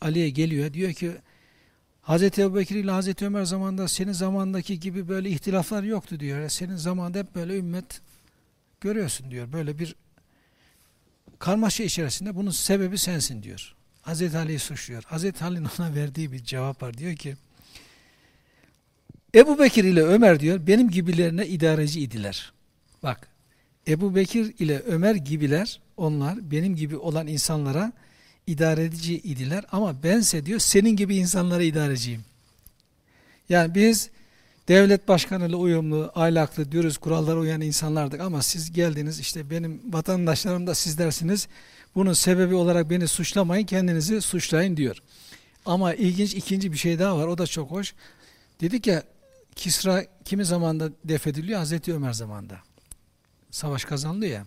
A: Ali'ye geliyor. Diyor ki Hazreti Ebubekir ile Hazreti Ömer zamanında senin zamandaki gibi böyle ihtilaflar yoktu diyor. Senin zamanında hep böyle ümmet görüyorsun diyor. Böyle bir karmaşa içerisinde bunun sebebi sensin diyor. Hazreti Ali'yi suçluyor. Hazreti Ali'nin ona verdiği bir cevap var. Diyor ki Ebu Bekir ile Ömer diyor benim gibilerine idareci idiler. Bak Ebu Bekir ile Ömer gibiler onlar benim gibi olan insanlara idare edici idiler ama bense diyor senin gibi insanlara idareciyim. Yani biz devlet başkanıyla uyumlu, ahlaklı, dürüst, kurallara uyan insanlardık ama siz geldiniz işte benim vatandaşlarım da siz dersiniz bunun sebebi olarak beni suçlamayın kendinizi suçlayın diyor. Ama ilginç ikinci bir şey daha var o da çok hoş. Dedik ya Kisra kimi zamanda defediliyor? Hazreti Ömer zamanında. Savaş kazanılıyor ya.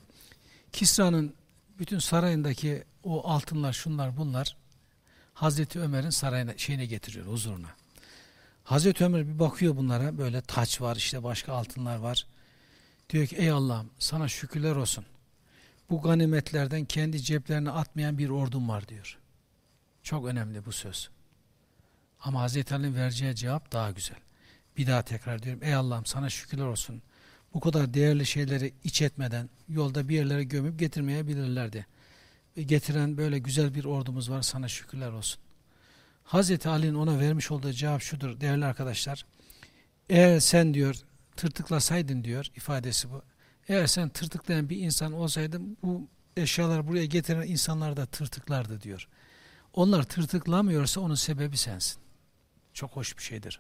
A: Kisra'nın bütün sarayındaki o altınlar, şunlar, bunlar Hazreti Ömer'in sarayına şeyine getiriyor, huzuruna. Hazreti Ömer bir bakıyor bunlara, böyle taç var, işte başka altınlar var. Diyor ki, ey Allah'ım sana şükürler olsun. Bu ganimetlerden kendi ceplerine atmayan bir ordum var diyor. Çok önemli bu söz. Ama Hazreti Ali'nin vereceği cevap daha güzel. Bir daha tekrar diyorum. Ey Allah'ım sana şükürler olsun. Bu kadar değerli şeyleri iç etmeden yolda bir yerlere gömüp getirmeyebilirlerdi. E, getiren böyle güzel bir ordumuz var. Sana şükürler olsun. Hazreti Ali'nin ona vermiş olduğu cevap şudur değerli arkadaşlar. Eğer sen diyor tırtıklasaydın diyor ifadesi bu. Eğer sen tırtıklayan bir insan olsaydın bu eşyalar buraya getiren insanlar da tırtıklardı diyor. Onlar tırtıklamıyorsa onun sebebi sensin. Çok hoş bir şeydir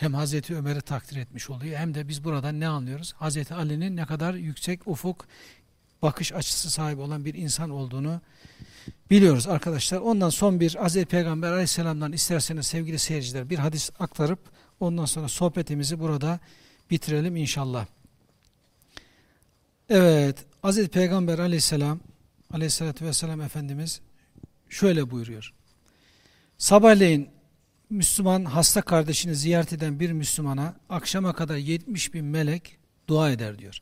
A: hem Hazreti Ömer'i takdir etmiş oluyor hem de biz buradan ne anlıyoruz? Hazreti Ali'nin ne kadar yüksek ufuk bakış açısı sahibi olan bir insan olduğunu biliyoruz arkadaşlar. Ondan son bir Hazreti Peygamber Aleyhisselam'dan isterseniz sevgili seyirciler bir hadis aktarıp ondan sonra sohbetimizi burada bitirelim inşallah. Evet Hazreti Peygamber Aleyhisselam Aleyhisselatü Vesselam Efendimiz şöyle buyuruyor. Sabahleyin Müslüman hasta kardeşini ziyaret eden bir Müslümana akşama kadar 70 bin melek dua eder diyor.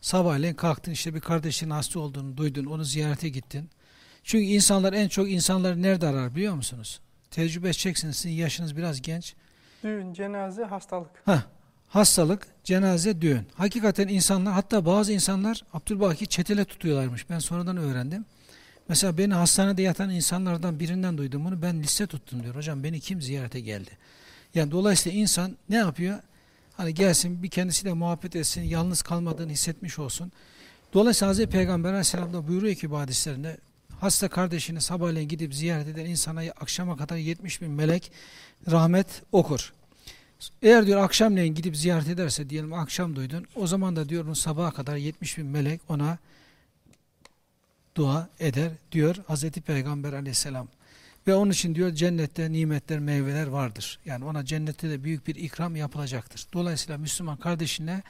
A: Sabahleyin kalktın işte bir kardeşinin hasta olduğunu duydun, onu ziyarete gittin. Çünkü insanlar en çok insanları nerede arar biliyor musunuz? Tecrübe edeceksiniz, sizin yaşınız biraz genç.
D: Düğün, cenaze, hastalık.
A: Heh, hastalık, cenaze, düğün. Hakikaten insanlar, hatta bazı insanlar Abdülbaki çetele tutuyorlarmış. Ben sonradan öğrendim. Mesela beni hastanede yatan insanlardan birinden duydum bunu. Ben liste tuttum diyor. Hocam beni kim ziyarete geldi? Yani dolayısıyla insan ne yapıyor? Hani gelsin bir kendisiyle muhabbet etsin, yalnız kalmadığını hissetmiş olsun. Dolayısıyla Hazreti Peygamber Aleyhisselam da buyuruyor ki bu hadislerinde hasta kardeşini sabahleyin gidip ziyaret eden insana akşama kadar 70 bin melek rahmet okur. Eğer diyor akşamleyin gidip ziyaret ederse diyelim akşam duydun o zaman da diyor sabaha kadar 70 bin melek ona dua eder diyor Hazreti Peygamber aleyhisselam. Ve onun için diyor cennette nimetler, meyveler vardır. Yani ona cennette de büyük bir ikram yapılacaktır. Dolayısıyla Müslüman kardeşine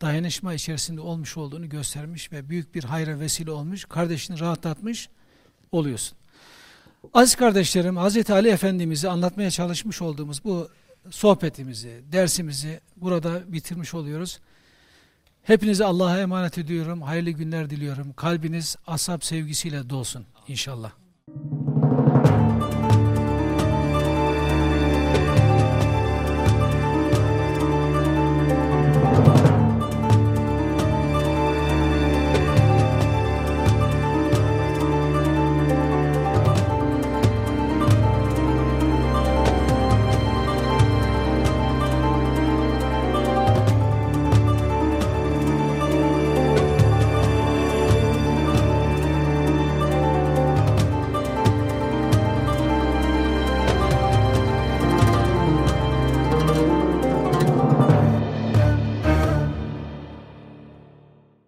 A: dayanışma içerisinde olmuş olduğunu göstermiş ve büyük bir hayra vesile olmuş, kardeşini rahatlatmış oluyorsun. Aziz kardeşlerim, Hazreti Ali Efendimiz'i anlatmaya çalışmış olduğumuz bu sohbetimizi, dersimizi burada bitirmiş oluyoruz. Hepinizi Allah'a emanet ediyorum. Hayırlı günler diliyorum. Kalbiniz asap sevgisiyle dolsun inşallah.